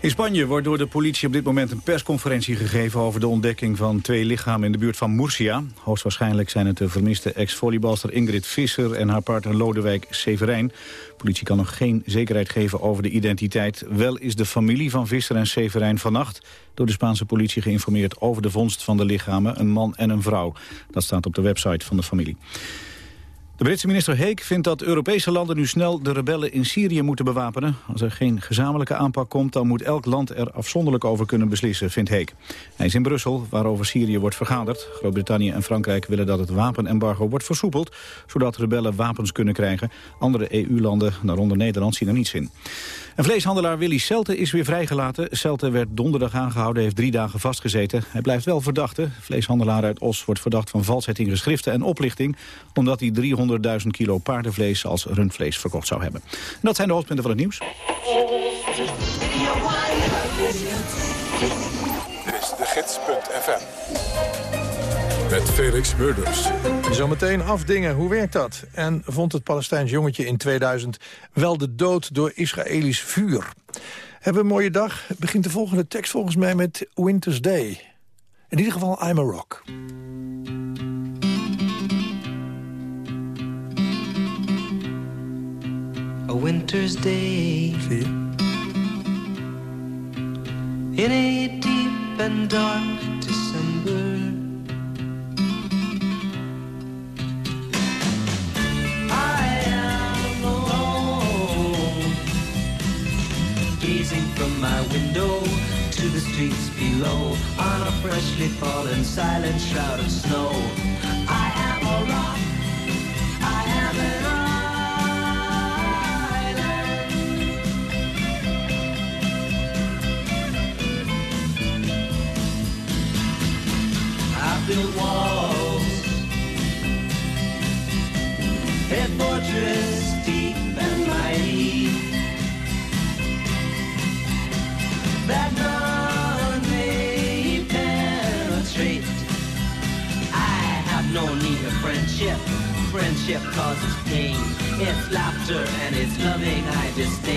In Spanje wordt door de politie op dit moment een persconferentie gegeven... over de ontdekking van twee lichamen in de buurt van Murcia. Hoogstwaarschijnlijk zijn het de vermiste ex-volleybalster Ingrid Visser... en haar partner Lodewijk Severijn. De politie kan nog geen zekerheid geven over de identiteit. Wel is de familie van Visser en Severijn vannacht... door de Spaanse politie geïnformeerd over de vondst van de lichamen... een man en een vrouw. Dat staat op de website van de familie. De Britse minister Heek vindt dat Europese landen nu snel de rebellen in Syrië moeten bewapenen. Als er geen gezamenlijke aanpak komt, dan moet elk land er afzonderlijk over kunnen beslissen, vindt Heek. Hij is in Brussel, waarover Syrië wordt vergaderd. Groot-Brittannië en Frankrijk willen dat het wapenembargo wordt versoepeld, zodat rebellen wapens kunnen krijgen. Andere EU-landen, daaronder Nederland, zien er niets in. En vleeshandelaar Willy Selte is weer vrijgelaten. Selte werd donderdag aangehouden, heeft drie dagen vastgezeten. Hij blijft wel verdachte. Vleeshandelaar uit Os wordt verdacht van valsheid in geschriften en oplichting... omdat hij 300.000 kilo paardenvlees als rundvlees verkocht zou hebben. En dat zijn de hoofdpunten van het nieuws. Dit is de gids.fm. Met Felix Murders. Zometeen afdingen, hoe werkt dat? En vond het Palestijns jongetje in 2000 wel de dood door Israëlisch vuur? Hebben een mooie dag? Begint de volgende tekst volgens mij met Winter's Day. In ieder geval I'm a Rock. Winter's day in a deep and dark December. I am alone, gazing from my window to the streets below on a freshly fallen silent shroud of snow. I am a rock. I am an island. Built walls, a fortress deep and mighty that none may penetrate. I have no need of friendship. Friendship causes pain. It's laughter and it's loving I disdain.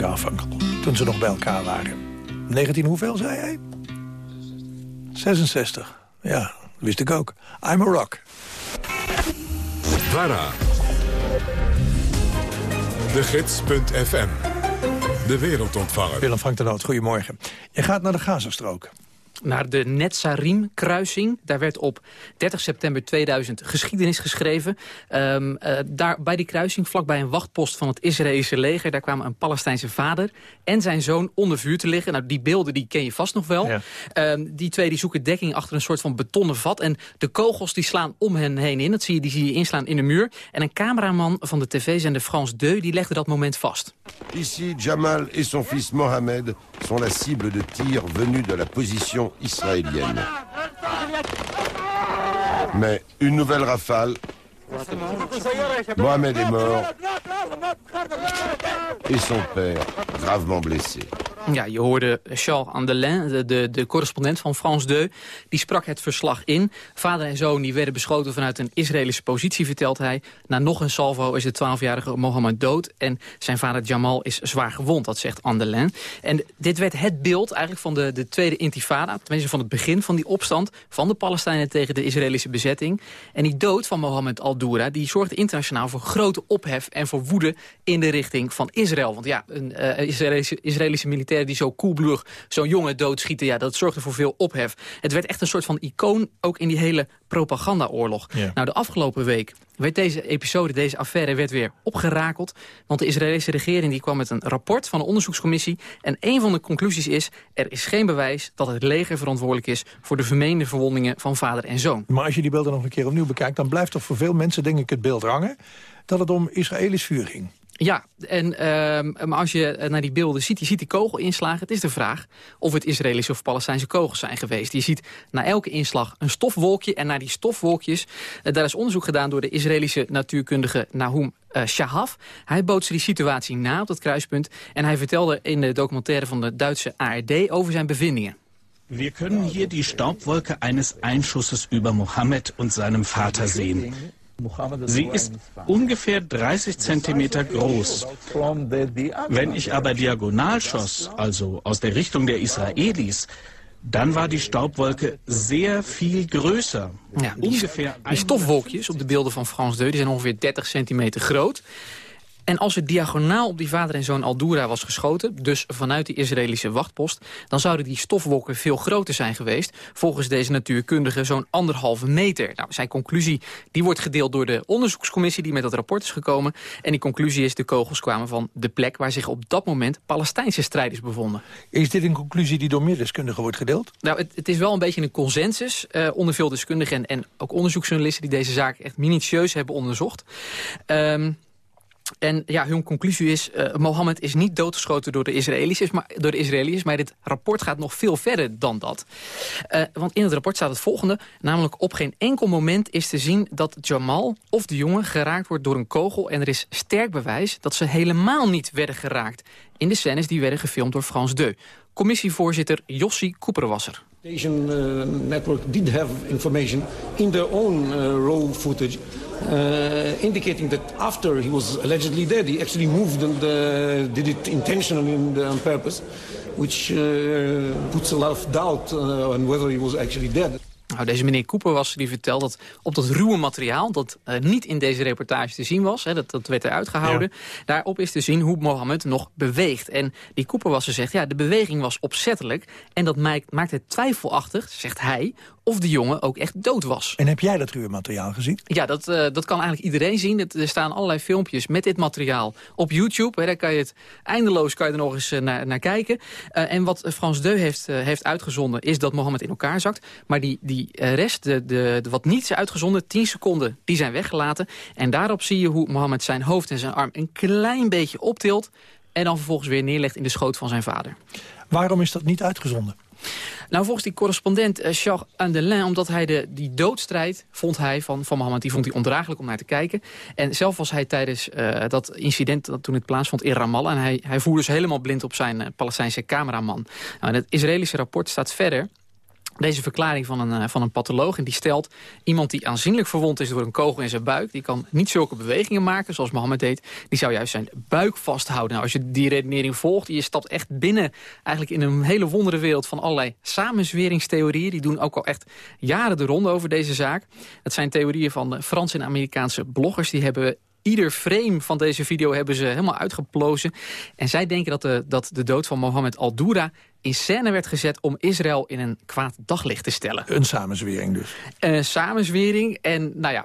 En Garfunkel, toen ze nog bij elkaar waren. 19 hoeveel, zei hij? 66. Ja, wist ik ook. I'm a rock. VARA. De Gids.fm. De wereldontvanger. Willem Frank de Noot, goedemorgen. Je gaat naar de Gazastrook. Naar de Netzarim-kruising. Daar werd op 30 september 2000 geschiedenis geschreven. Ehm, eh, daar, bij die kruising, vlakbij een wachtpost van het Israëlische leger... daar kwamen een Palestijnse vader en zijn zoon onder vuur te liggen. Nou, die beelden die ken je vast nog wel. Ehm, die twee die zoeken dekking achter een soort van betonnen vat. En de kogels die slaan om hen heen in. Dat zie je, die zie je inslaan in de muur. En een cameraman van de tv-zender France 2 die legde dat moment vast. Ici, Jamal et son fils Mohamed sont la cible de tirs venus de la position israélienne. Mais une nouvelle rafale. Mohamed est mort et son père gravement blessé. Ja, je hoorde Charles Andelin, de, de, de correspondent van France 2. Die sprak het verslag in. Vader en zoon die werden beschoten vanuit een Israëlische positie, vertelt hij. Na nog een salvo is de 12-jarige Mohammed dood. En zijn vader Jamal is zwaar gewond, dat zegt Andelin. En dit werd het beeld eigenlijk van de, de tweede intifada. Tenminste van het begin van die opstand van de Palestijnen tegen de Israëlische bezetting. En die dood van Mohammed die zorgde internationaal voor grote ophef en voor woede in de richting van Israël. Want ja, een uh, Israëlische, Israëlische militair die zo koelbloedig zo'n jongen doodschieten... ja, dat zorgde voor veel ophef. Het werd echt een soort van icoon ook in die hele propagandaoorlog. Ja. Nou, de afgelopen week werd deze episode, deze affaire, werd weer opgerakeld. Want de Israëlische regering die kwam met een rapport van de onderzoekscommissie. En een van de conclusies is, er is geen bewijs dat het leger verantwoordelijk is... voor de vermeende verwondingen van vader en zoon. Maar als je die beelden nog een keer opnieuw bekijkt... dan blijft toch voor veel mensen, denk ik, het beeld hangen... dat het om Israëlisch vuur ging. Ja, en, maar als je naar die beelden ziet, je ziet die kogelinslagen. Het is de vraag of het Israëlische of Palestijnse kogels zijn geweest. Je ziet na elke inslag een stofwolkje. En naar die stofwolkjes, uh, daar is onderzoek gedaan door de Israëlische natuurkundige Nahum uh, Shahaf. Hij bootste die situatie na op dat kruispunt. En hij vertelde in de documentaire van de Duitse ARD over zijn bevindingen. Wir können hier die Staubwolke eines Einschusses über Mohammed und seinem Vater sehen. Sie ist ungefähr 30 Zentimeter groß. Wenn ich aber diagonal schoss, also aus der Richtung der Israelis, dann war die Staubwolke sehr viel größer. Ja, die, die stofwolkjes op de beelden van France 2 die zijn ongeveer 30 centimeter groot. En als er diagonaal op die vader en zoon Aldura was geschoten... dus vanuit die Israëlische wachtpost... dan zouden die stofwolken veel groter zijn geweest. Volgens deze natuurkundige zo'n anderhalve meter. Nou, zijn conclusie die wordt gedeeld door de onderzoekscommissie... die met dat rapport is gekomen. En die conclusie is de kogels kwamen van de plek... waar zich op dat moment Palestijnse strijders bevonden. Is dit een conclusie die door meer deskundigen wordt gedeeld? Nou, het, het is wel een beetje een consensus uh, onder veel deskundigen... En, en ook onderzoeksjournalisten die deze zaak echt minutieus hebben onderzocht. Um, En ja, hun conclusie is, uh, Mohammed is niet doodgeschoten door de, Israëli's, maar, door de Israëliërs, maar dit rapport gaat nog veel verder dan dat. Uh, want in het rapport staat het volgende, namelijk op geen enkel moment is te zien dat Jamal of de jongen geraakt wordt door een kogel en er is sterk bewijs dat ze helemaal niet werden geraakt in de scènes die werden gefilmd door Frans Deu. Commissievoorzitter Jossi Koeperwasser. Asian uh, network did have information in their own raw footage uh, indicating that after he was allegedly dead, he actually moved and uh, did it intentionally and on purpose, which uh, puts a lot of doubt on whether he was actually dead. Nou, deze meneer Cooper was die vertelt dat op dat ruwe materiaal... dat uh, niet in deze reportage te zien was, hè, dat, dat werd eruit gehouden... Ja. daarop is te zien hoe Mohammed nog beweegt. En die Cooper was zegt, ja, de beweging was opzettelijk... en dat maakt, maakt het twijfelachtig, zegt hij, of de jongen ook echt dood was. En heb jij dat ruwe materiaal gezien? Ja, dat, uh, dat kan eigenlijk iedereen zien. Het, er staan allerlei filmpjes met dit materiaal op YouTube. Hè, daar kan je het eindeloos kan je er nog eens uh, naar, naar, kijken. Uh, en wat Frans Deu heeft, heeft uitgezonden is dat Mohammed in elkaar zakt. Maar die, die rest, de, de, de, wat niet is uitgezonden, 10 seconden, die zijn weggelaten. En daarop zie je hoe Mohammed zijn hoofd en zijn arm een klein beetje optilt... en dan vervolgens weer neerlegt in de schoot van zijn vader. Waarom is dat niet uitgezonden? Nou, volgens die correspondent uh, Charles Andelin, omdat hij de, die doodstrijd, vond hij van, van Mohammed, die vond hij ondraaglijk om naar te kijken. En zelf was hij tijdens uh, dat incident, dat toen het plaatsvond in Ramallah, en hij, hij voerde dus helemaal blind op zijn uh, Palestijnse cameraman. Nou, in het Israëlische rapport staat verder deze verklaring van een, van een patholoog. En die stelt, iemand die aanzienlijk verwond is door een kogel in zijn buik... die kan niet zulke bewegingen maken zoals Mohammed deed. Die zou juist zijn buik vasthouden. Nou, als je die redenering volgt, je stapt echt binnen... eigenlijk in een hele wondere wereld van allerlei samenzweringstheorieën. Die doen ook al echt jaren de ronde over deze zaak. Het zijn theorieën van Franse en Amerikaanse bloggers. Die hebben ieder frame van deze video hebben ze helemaal uitgeplozen. En zij denken dat de, dat de dood van Mohammed al-Doura in scène werd gezet om Israël in een kwaad daglicht te stellen. Een samenzwering dus. Een samenzwering. En nou ja,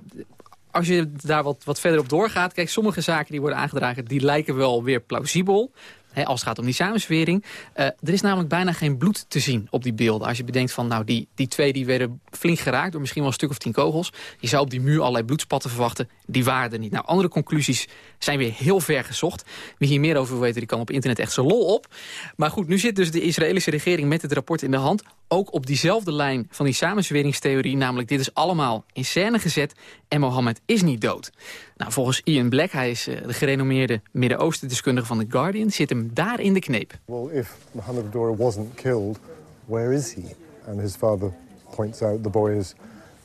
als je daar wat, wat verder op doorgaat... kijk, sommige zaken die worden aangedragen... die lijken wel weer plausibel als het gaat om die samenswering. Uh, er is namelijk bijna geen bloed te zien op die beelden. Als je bedenkt van, nou, die, die twee die werden flink geraakt... door misschien wel een stuk of tien kogels. Je zou op die muur allerlei bloedspatten verwachten. Die waren er niet. Nou, andere conclusies zijn weer heel ver gezocht. Wie hier meer over wil weten, die kan op internet echt zijn lol op. Maar goed, nu zit dus de Israëlische regering met het rapport in de hand... ook op diezelfde lijn van die samenzweringstheorie... namelijk dit is allemaal in scène gezet en Mohammed is niet dood. Nou, volgens Ian Black, hij is uh, de gerenommeerde Midden-Oosten-deskundige van The Guardian... zit hem daar in de kneep. Well, if Mohammed Dora wasn't killed, where is he? And his father points out the boy is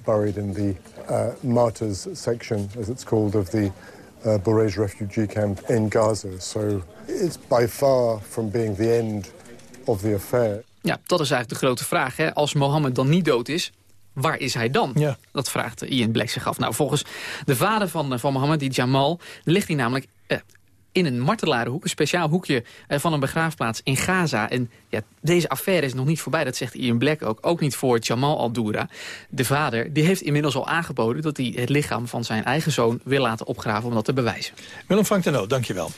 buried in the uh, martyrs section, as it's called, of the uh, refugee camp in Gaza. So it's by far from being the end of the affair. Ja, dat is eigenlijk de grote vraag. Hè? Als Mohammed dan niet dood is, waar is hij dan? Ja. Dat vraagt Ian Black zich af. Nou, volgens de vader van, van Mohammed, die Jamal, ligt hij namelijk eh, in een martelarenhoek, een speciaal hoekje eh, van een begraafplaats in Gaza. En ja, deze affaire is nog niet voorbij, dat zegt Ian Black ook. Ook niet voor Jamal al-Doura. De vader die heeft inmiddels al aangeboden dat hij het lichaam van zijn eigen zoon wil laten opgraven om dat te bewijzen. Willem Frank Noot, dankjewel.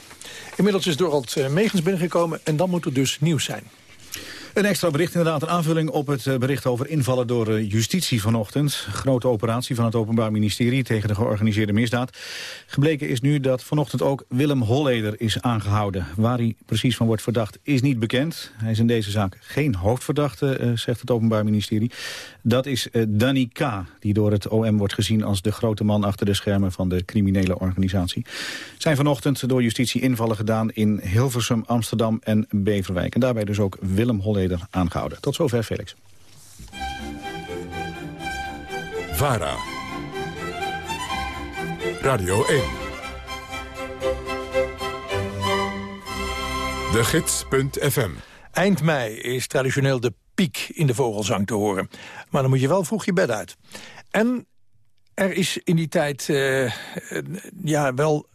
Inmiddels is Dorald Megens binnengekomen en dan moet er dus nieuws zijn. Een extra bericht, inderdaad, een aanvulling op het bericht over invallen door justitie vanochtend. Grote operatie van het Openbaar Ministerie tegen de georganiseerde misdaad. Gebleken is nu dat vanochtend ook Willem Holleder is aangehouden. Waar hij precies van wordt verdacht is niet bekend. Hij is in deze zaak geen hoofdverdachte, zegt het Openbaar Ministerie. Dat is Danny K., die door het OM wordt gezien als de grote man achter de schermen van de criminele organisatie. Zijn vanochtend door justitie invallen gedaan in Hilversum, Amsterdam en Beverwijk. En daarbij dus ook Willem Holleder aangehouden. Tot zover, Felix. VARA. Radio 1. De Gids.fm. Eind mei is traditioneel de piek in de vogelzang te horen. Maar dan moet je wel vroeg je bed uit. En er is in die tijd uh, ja, wel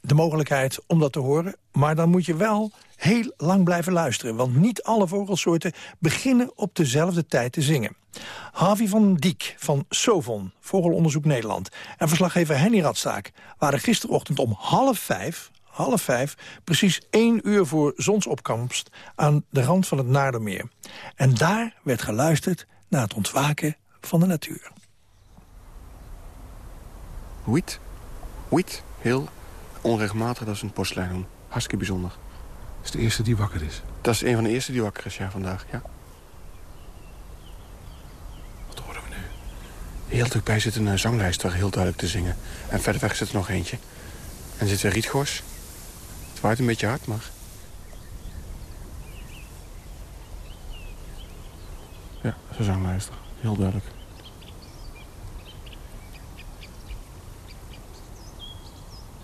de mogelijkheid om dat te horen. Maar dan moet je wel heel lang blijven luisteren. Want niet alle vogelsoorten beginnen op dezelfde tijd te zingen. Havi van Diek van Sovon, Vogelonderzoek Nederland... en verslaggever Henny Radstaak waren gisterochtend om half vijf half vijf, precies één uur voor zonsopkomst... aan de rand van het Naardermeer. En daar werd geluisterd naar het ontwaken van de natuur. Wiet, wiet, heel onregelmatig, dat is een porseleinhoen. Hartstikke bijzonder. Dat is de eerste die wakker is? Dat is een van de eerste die wakker is, ja, vandaag, ja. Wat horen we nu? Heel dichtbij zit een zanglijster heel duidelijk te zingen. En verder weg zit er nog eentje. En zit een rietgors. Het waait een beetje hard, maar... Ja, een zanglijster. Heel duidelijk.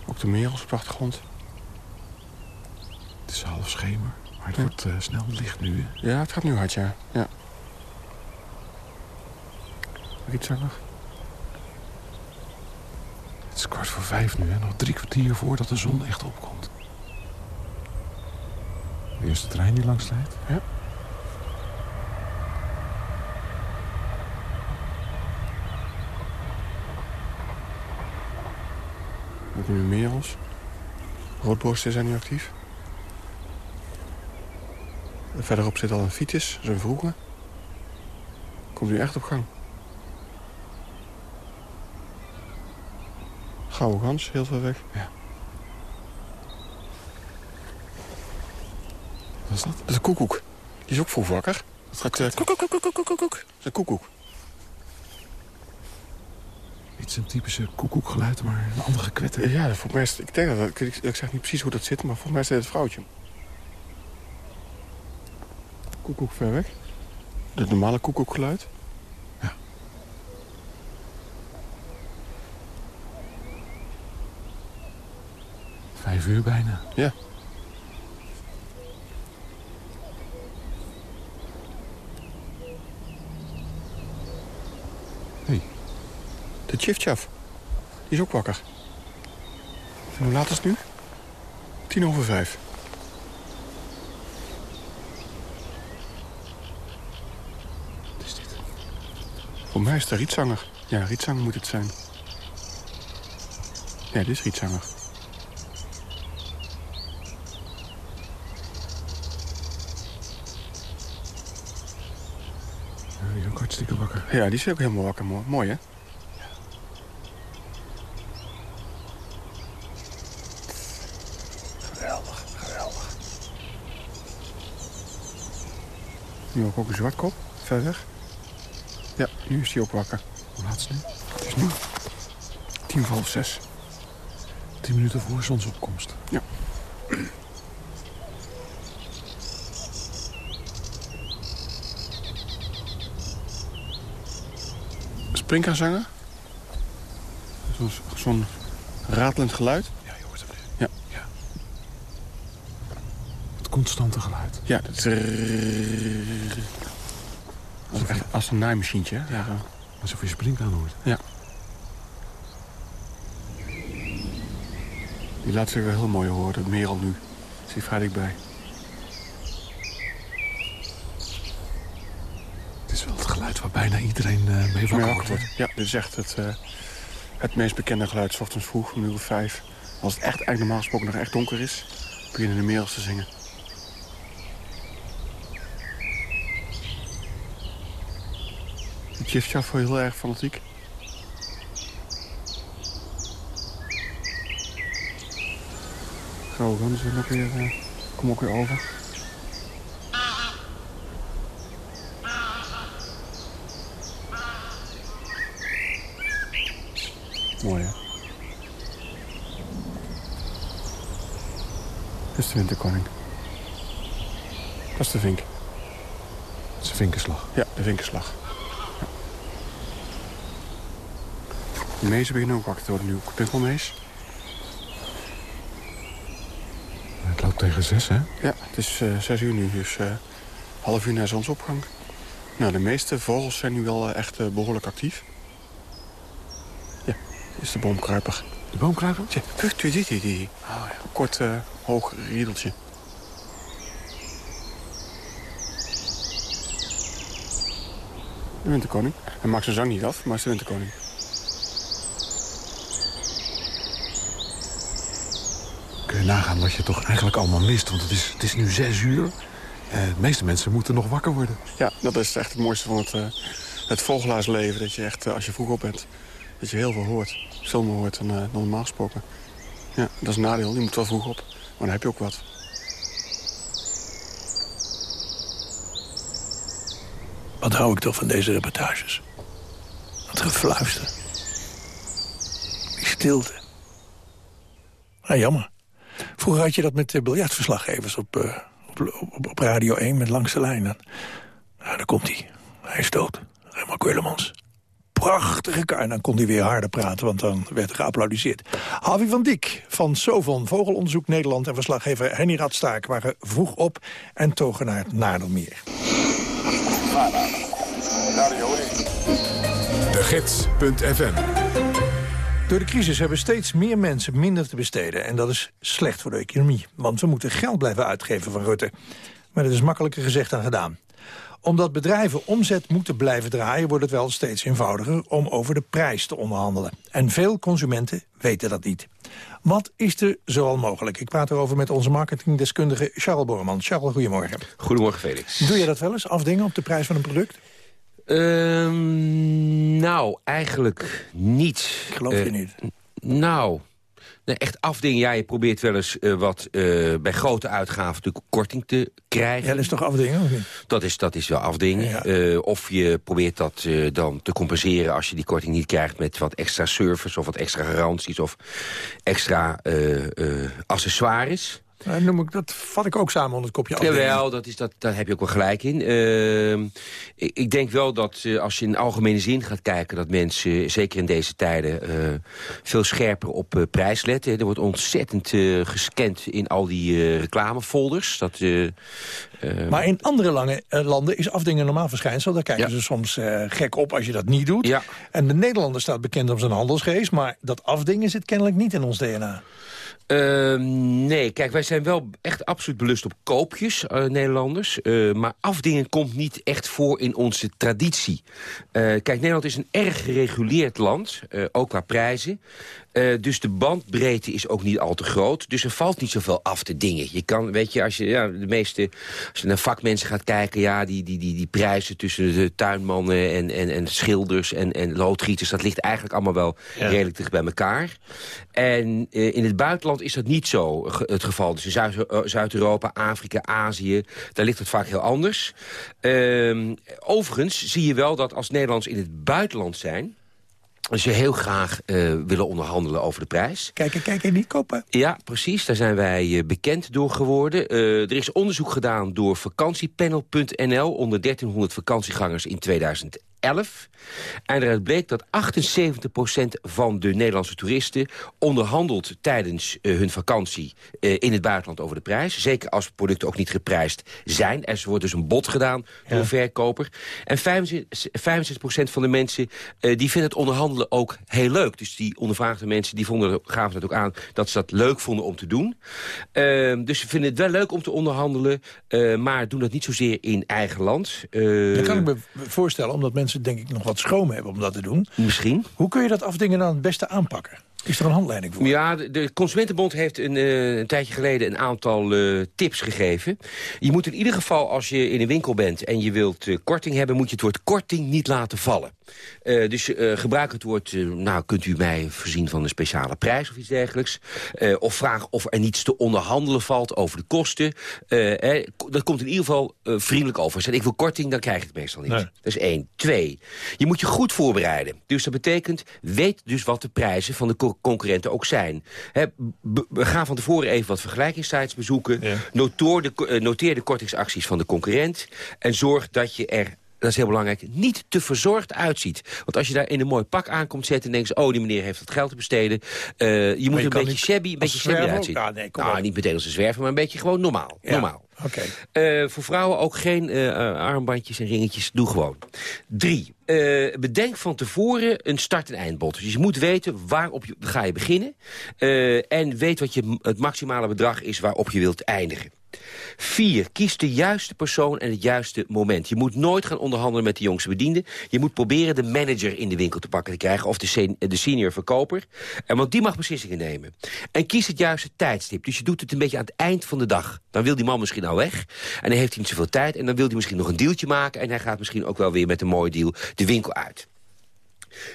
Ook de merels op de achtergrond. Het is half schemer, maar het wordt uh, snel licht nu. Hè? Ja, het gaat nu hard, ja. ja. Rietzanger. Het is kwart voor vijf nu, hè? Nog drie kwartier voordat de zon echt opkomt. De eerste trein die langs rijdt. Ja. Ook nu merels. Roodborsten zijn nu actief. En verderop zit al een fiets, zo'n vroege. Komt nu echt op gang. Gouden gans, heel ver weg. Ja. Wat is dat? Dat is een koekoek. Die is ook vroeg wakker. Dat gaat... eh, koek, koek, koek, koek, koek. Dat is een koekoek. Niet zo'n typische koekoekgeluid, maar een andere gekwetter. Ja, volgens mij is het- ik denk dat, ik, ik zeg niet precies hoe dat zit, maar volgens mij is het het vrouwtje. Koekoek ver weg. Het normale koekoekgeluid. Vijf uur bijna. Ja. De Chifchaf. Die is ook wakker. Hoe laat is het nu? Tien over vijf. Wat is dit? Voor mij is het rietzanger. Ja, rietzanger moet het zijn. Ja, dit is rietzanger. Ja, die is ook hartstikke wakker. Ja, die is ook helemaal wakker. Mooi hè? Nu ook, ook een zwartkop, ver weg. Ja, nu is hij ook wakker. Hoe laat is het nu? Het is nu tien voor half zes. Tien minuten voor zonsopkomst. Ja. Springkaanzanger. Zo'n zo'n ratelend geluid. Ja, je hoort hem nu. Ja. ja. Het constante geluid. Ja, dat is... Als een naaimachientje. Ja. Alsof je springkaan hoort. Ja. Die laat zich wel heel mooi horen, het merel nu. Hier vrij dichtbij. Het is wel het geluid waar bijna iedereen mee wakker wordt. Ja, dit is echt het, het meest bekende geluid. 's ochtends vroeg, om uur vijf. Als het echt normaal gesproken nog echt donker is... beginnen de merels te zingen. De Chifchaf voor heel erg fanatiek. Gouden ganzen zijn ook weer, eh, kom ook weer over. Mooi, hè? Dat is de winterkoning. Dat is de vink. Het is een vinkenslag. Ja, de vinkenslag. Ja. De mezen beginnen ook wakker te worden nu. Ook pinkelmees. Het loopt tegen zes, hè? Ja, het is eh, zes uur nu, dus eh, half uur na zonsopgang. Nou, de meeste vogels zijn nu wel eh, echt eh, behoorlijk actief. Ja, is de boomkruiper. De boomkruiper? Tuut. Oh, ja. Kort, hoog riedeltje. De winterkoning. Hij maakt zijn zang niet af, maar is de winterkoning. Kun je nagaan wat je toch eigenlijk allemaal mist. Want het is, het is nu zes uur. Eh, de meeste mensen moeten nog wakker worden. Ja, dat is echt het mooiste van het, uh, het vogelaarsleven. Dat je echt, uh, als je vroeg op bent, dat je heel veel hoort. Veel meer hoort dan, uh, dan normaal gesproken. Ja, dat is een nadeel. Je moet wel vroeg op. Maar dan heb je ook wat. Wat hou ik toch van deze reportages? Dat gefluister. Die stilte. Ah, jammer. Vroeger had je dat met de biljartverslaggevers op, uh, op, op, op, Radio 1 met langs de lijn. Dan, nou, daar komt hij. Hij is dood. Raymond Keulemans. Prachtige kar. En dan kon hij weer harder praten, want dan werd er geapplaudiseerd. Havi van Diek van Sovon, Vogelonderzoek Nederland... en verslaggever Henny Radstaak waren vroeg op en togen naar het 1. De Gids.fm Door de crisis hebben steeds meer mensen minder te besteden. En dat is slecht voor de economie. Want we moeten geld blijven uitgeven van Rutte. Maar dat is makkelijker gezegd dan gedaan. Omdat bedrijven omzet moeten blijven draaien... wordt het wel steeds eenvoudiger om over de prijs te onderhandelen. En veel consumenten weten dat niet. Wat is er zoal mogelijk? Ik praat erover met onze marketingdeskundige Charles Borman. Charles, goedemorgen. Goedemorgen, Felix. Doe je dat wel eens, afdingen op de prijs van een product? Ehm, nou, eigenlijk niet. Ik geloof je Eh, niet. Nou, nee, echt afdingen. Ja, je probeert wel eens eh, wat eh, bij grote uitgaven natuurlijk korting te krijgen. Ja, dat is toch afdingen, of niet? Dat is, dat is wel afdingen. Of je probeert dat dan te compenseren als je die korting niet krijgt... met wat extra service of wat extra garanties of extra accessoires. Noem ik, dat vat ik ook samen onder het kopje afdingen. Jawel, dat is, dat, daar heb je ook wel gelijk in. Ehm, ik, ik denk wel dat eh, als je in algemene zin gaat kijken... dat mensen, zeker in deze tijden, eh, veel scherper op eh, prijs letten. Er wordt ontzettend eh, gescand in al die eh, reclamefolders. Dat, eh, eh, Maar in andere lange, eh, landen is afdingen normaal verschijnsel. Daar kijken ze soms eh, gek op als je dat niet doet. En de Nederlander staat bekend om zijn handelsgeest... maar dat afdingen zit kennelijk niet in ons DNA. Ehm, nee, kijk, wij zijn wel echt absoluut belust op koopjes, eh, Nederlanders. Eh, maar afdingen komt niet echt voor in onze traditie. Eh, kijk, Nederland is een erg gereguleerd land, ook qua prijzen. Dus de bandbreedte is ook niet al te groot. Dus er valt niet zoveel af te dingen. Je kan, weet je, als je ja, de meeste, als je naar vakmensen gaat kijken, ja, die, die, die, die prijzen tussen de tuinmannen en, en, en schilders en, en loodgieters, dat ligt eigenlijk allemaal wel Ja. redelijk dicht bij elkaar. En in het buitenland is dat niet zo het geval. Dus in eh, Zuid-Europa, Afrika, Azië, daar ligt het vaak heel anders. Ehm, overigens zie je wel dat als Nederlanders in het buitenland zijn... ze heel graag eh, willen onderhandelen over de prijs. Kijken, kijken, niet kopen. Ja, precies. Daar zijn wij eh, bekend door geworden. Er is onderzoek gedaan door vakantiepanel.nl... onder 1300 vakantiegangers in 2011. En daaruit bleek dat 78% van de Nederlandse toeristen... onderhandelt tijdens eh, hun vakantie eh, in het buitenland over de prijs. Zeker als producten ook niet geprijsd zijn. Er wordt dus een bod gedaan door een verkoper. En 65% van de mensen eh, die vinden het onderhandelen ook heel leuk. Dus die ondervraagde mensen die vonden, gaven het ook aan... dat ze dat leuk vonden om te doen. Ehm, dus ze vinden het wel leuk om te onderhandelen... maar doen dat niet zozeer in eigen land. Dat kan ik me voorstellen, omdat mensen denk ik nog wat schroom hebben om dat te doen. Misschien. Hoe kun je dat afdingen dan het beste aanpakken? Is er een handleiding voor? Ja, de, Consumentenbond heeft een, eh, een tijdje geleden een aantal eh, tips gegeven. Je moet in ieder geval, als je in een winkel bent en je wilt eh, korting hebben... moet je het woord korting niet laten vallen. Dus gebruik het woord, nou, kunt u mij voorzien van een speciale prijs of iets dergelijks. Of vraag of er niets te onderhandelen valt over de kosten. Dat komt in ieder geval vriendelijk over. Zeg, ik wil korting, dan krijg ik het meestal niet. Nee. Dat is één. Twee, je moet je goed voorbereiden. Dus dat betekent, weet dus wat de prijzen van de co- concurrenten ook zijn. We gaan van tevoren even wat vergelijkingssites bezoeken. Noteer, de, eh, noteer de kortingsacties van de concurrent. En zorg dat je er dat is heel belangrijk, niet te verzorgd uitziet. Want als je daar in een mooi pak aankomt zetten... en denkt, oh, die meneer heeft het geld te besteden... eh, je moet je er een beetje shabby, een beetje shabby uitzien. Ja, nee, kom nou, niet meteen als een zwerver, maar een beetje gewoon normaal. Ja. normaal. Oké. Eh, voor vrouwen ook geen eh, armbandjes en ringetjes. Doe gewoon. Drie. bedenk van tevoren een start- en eindbod. Dus je moet weten waarop je, ga je beginnen. en weet wat je, het maximale bedrag is waarop je wilt eindigen. Vier, kies de juiste persoon en het juiste moment. Je moet nooit gaan onderhandelen met de jongste bediende. Je moet proberen de manager in de winkel te pakken te krijgen... of de, sen- de senior verkoper. En want die mag beslissingen nemen. En kies het juiste tijdstip. Dus je doet het een beetje aan het eind van de dag. Dan wil die man misschien al weg. En dan heeft hij niet zoveel tijd. En dan wil hij misschien nog een deeltje maken. En hij gaat misschien ook wel weer met een mooi deal de winkel uit.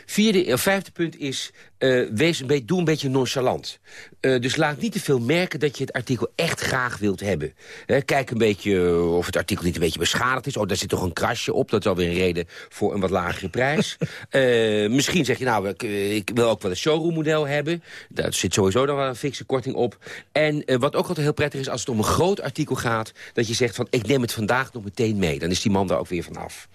Vierde, eh, vijfde punt is, eh, wees een beetje, doe een beetje nonchalant. Eh, dus laat niet te veel merken dat je het artikel echt graag wilt hebben. Kijk een beetje eh, of het artikel niet een beetje beschadigd is. Oh, daar zit toch een krasje op. Dat is alweer een reden voor een wat lagere prijs. Misschien zeg je, nou, ik, ik wil ook wel een showroommodel hebben. Daar zit sowieso dan wel een fikse korting op. En wat ook altijd heel prettig is, als het om een groot artikel gaat... dat je zegt van, ik neem het vandaag nog meteen mee. Dan is die man daar ook weer vanaf.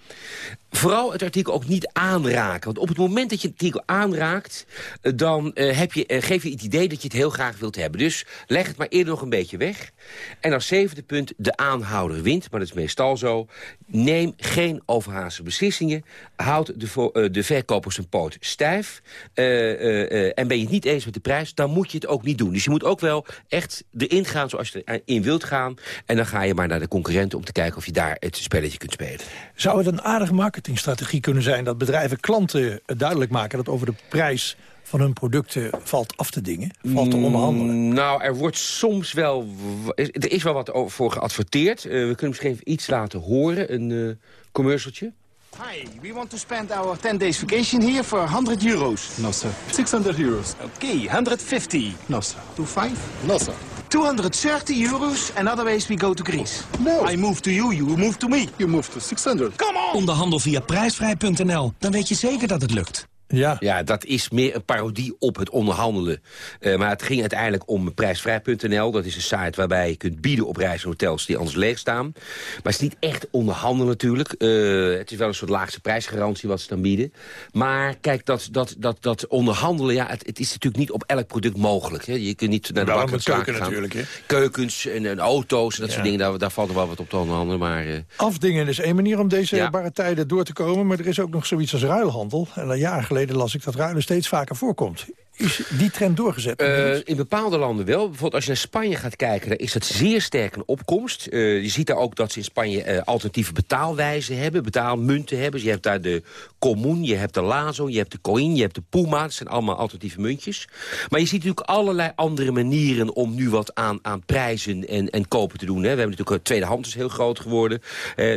Vooral het artikel ook niet aanraken. Want op het moment dat je het artikel aanraakt... eh, dan eh, heb je, eh, geef je het idee dat je het heel graag wilt hebben. Dus leg het maar eerder nog een beetje weg. En als zevende punt, de aanhouder wint, maar dat is meestal zo. Neem geen overhaaste beslissingen. Houd de, de verkoper zijn poot stijf. En ben je het niet eens met de prijs, dan moet je het ook niet doen. Dus je moet ook wel echt erin gaan zoals je erin wilt gaan. En dan ga je maar naar de concurrenten om te kijken of je daar het spelletje kunt spelen. Zou het een aardige marketingstrategie kunnen zijn... dat bedrijven klanten duidelijk maken dat over de prijs van hun producten valt af te dingen? Valt te onderhandelen? Mm, Nou, er wordt soms wel... Er is wel wat voor geadverteerd. Eh, we kunnen misschien even iets laten horen, een eh commercialtje. Hi, we want to spend our 10 days vacation here for 100 euros. No, sir. 600 euros. Okay, 150. No, sir. To 5? No, sir. 230 euros and otherwise we go to Greece. No. I move to you, you move to me. You move to 600. Come on! Onderhandel via prijsvrij.nl. Dan weet je zeker dat het lukt. Ja. Ja, dat is meer een parodie op het onderhandelen. Eh, maar het ging uiteindelijk om prijsvrij.nl. Dat is een site waarbij je kunt bieden op reizen en hotels die anders leeg staan. Maar het is niet echt onderhandelen natuurlijk. Eh, het is wel een soort laagste prijsgarantie wat ze dan bieden. Maar kijk, dat, dat, dat, dat onderhandelen, ja, het, het is natuurlijk niet op elk product mogelijk. Hè. Je kunt niet naar de bakker met keuken natuurlijk, hè? Keukens en, en auto's en dat Ja. soort dingen, daar, daar valt er wel wat op te onderhandelen. Maar eh, Afdingen is één manier om deze Ja. barre tijden door te komen... maar er is ook nog zoiets als ruilhandel. En een jaar geleden las ik dat ruilen steeds vaker voorkomt. Is die trend doorgezet? Eh, in bepaalde landen wel. Bijvoorbeeld als je naar Spanje gaat kijken, daar is dat zeer sterk een opkomst. Eh, je ziet daar ook dat ze in Spanje eh, alternatieve betaalwijzen hebben, betaalmunten hebben. Dus je hebt daar de Comun, je hebt de Lazo, je hebt de Coin, je hebt de Puma. Dat zijn allemaal alternatieve muntjes. Maar je ziet natuurlijk allerlei andere manieren om nu wat aan, aan prijzen en, en kopen te doen. Hè. We hebben natuurlijk tweedehands is heel groot geworden.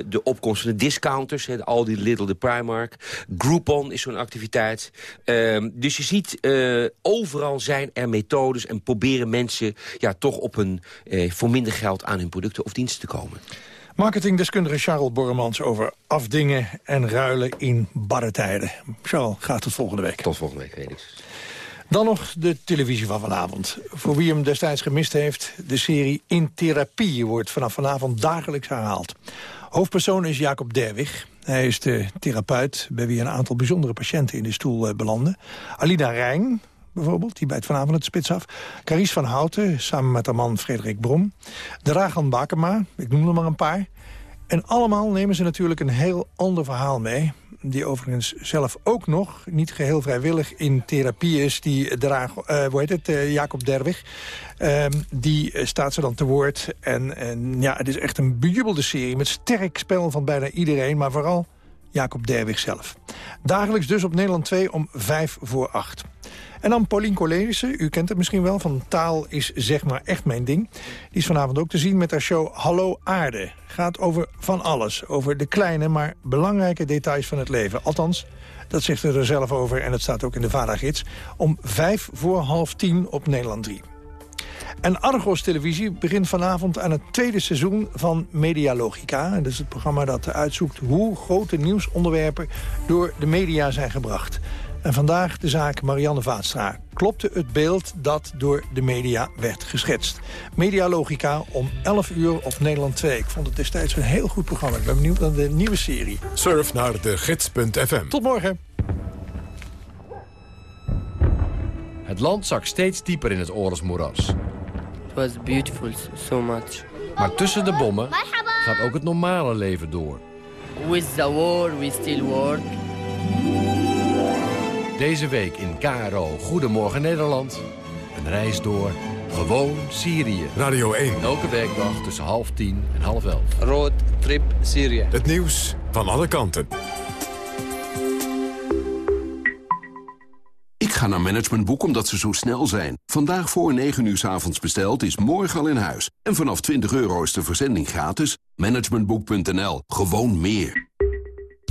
De opkomst van de discounters, hè, de Aldi, Lidl, de Primark. Groupon is zo'n activiteit. Ehm, dus je ziet, overal zijn er methodes en proberen mensen ja, toch op een, eh, voor minder geld aan hun producten of diensten te komen. Marketingdeskundige Charles Borremans over afdingen en ruilen in barre tijden. Charles, gaat tot volgende week. Tot volgende week, Felix. Dan nog de televisie van vanavond. Voor wie hem destijds gemist heeft, de serie In Therapie wordt vanaf vanavond dagelijks herhaald. Hoofdpersoon is Jacob Derwig. Hij is de therapeut bij wie een aantal bijzondere patiënten in de stoel eh, belanden. Alida Rijn, bijvoorbeeld, die bijt vanavond het spits af. Carice van Houten, samen met haar man Frederik Brom. Dragan Bakema, ik noem er maar een paar. En allemaal nemen ze natuurlijk een heel ander verhaal mee. Die overigens zelf ook nog, niet geheel vrijwillig, in therapie is. Die draag, eh, hoe heet het, eh, Jacob Derwig. Ehm, die eh, staat ze dan te woord. En, en ja, het is echt een bejubelde serie met sterk spel van bijna iedereen. Maar vooral Jacob Derwig zelf. Dagelijks dus op Nederland 2 om 5 voor 8. En dan Paulien Cornelissen, u kent het misschien wel, van taal is zeg maar echt mijn ding. Die is vanavond ook te zien met haar show Hallo Aarde. Gaat over van alles, over de kleine maar belangrijke details van het leven. Althans, dat zegt ze er zelf over en het staat ook in de VARA-gids. Om vijf voor half tien op Nederland 3. En Argos Televisie begint vanavond aan het tweede seizoen van Medialogica. Dat is het programma dat uitzoekt hoe grote nieuwsonderwerpen door de media zijn gebracht. En vandaag de zaak Marianne Vaatstra. Klopte het beeld dat door de media werd geschetst? Medialogica om 11 uur op Nederland 2. Ik vond het destijds een heel goed programma. Ik ben benieuwd naar de nieuwe serie. Surf naar de gids.fm. Tot morgen. Het land zak steeds dieper in het oorlogsmoeras. It was beautiful so much. Maar tussen de bommen gaat ook het normale leven door. With the war we still work. Deze week in KRO Goedemorgen Nederland. Een reis door gewoon Syrië. Radio 1. Elke werkdag tussen half tien en half elf. Road trip Syria. Het nieuws van alle kanten. Ik ga naar Managementboek omdat ze zo snel zijn. Vandaag voor 9 uur s avonds besteld is morgen al in huis. En vanaf 20 euro is de verzending gratis. Managementboek.nl. Gewoon meer.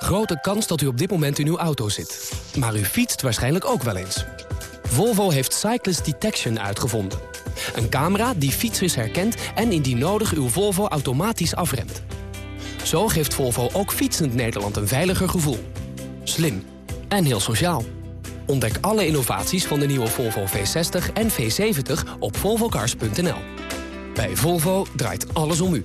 Grote kans dat u op dit moment in uw auto zit. Maar u fietst waarschijnlijk ook wel eens. Volvo heeft Cyclist Detection uitgevonden. Een camera die fietsers herkent en indien nodig uw Volvo automatisch afremt. Zo geeft Volvo ook fietsend Nederland een veiliger gevoel. Slim en heel sociaal. Ontdek alle innovaties van de nieuwe Volvo V60 en V70 op volvocars.nl. Bij Volvo draait alles om u.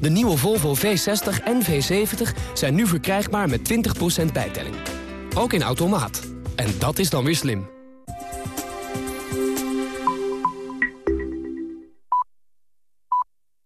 De nieuwe Volvo V60 en V70 zijn nu verkrijgbaar met 20% bijtelling. Ook in automaat. En dat is dan weer slim.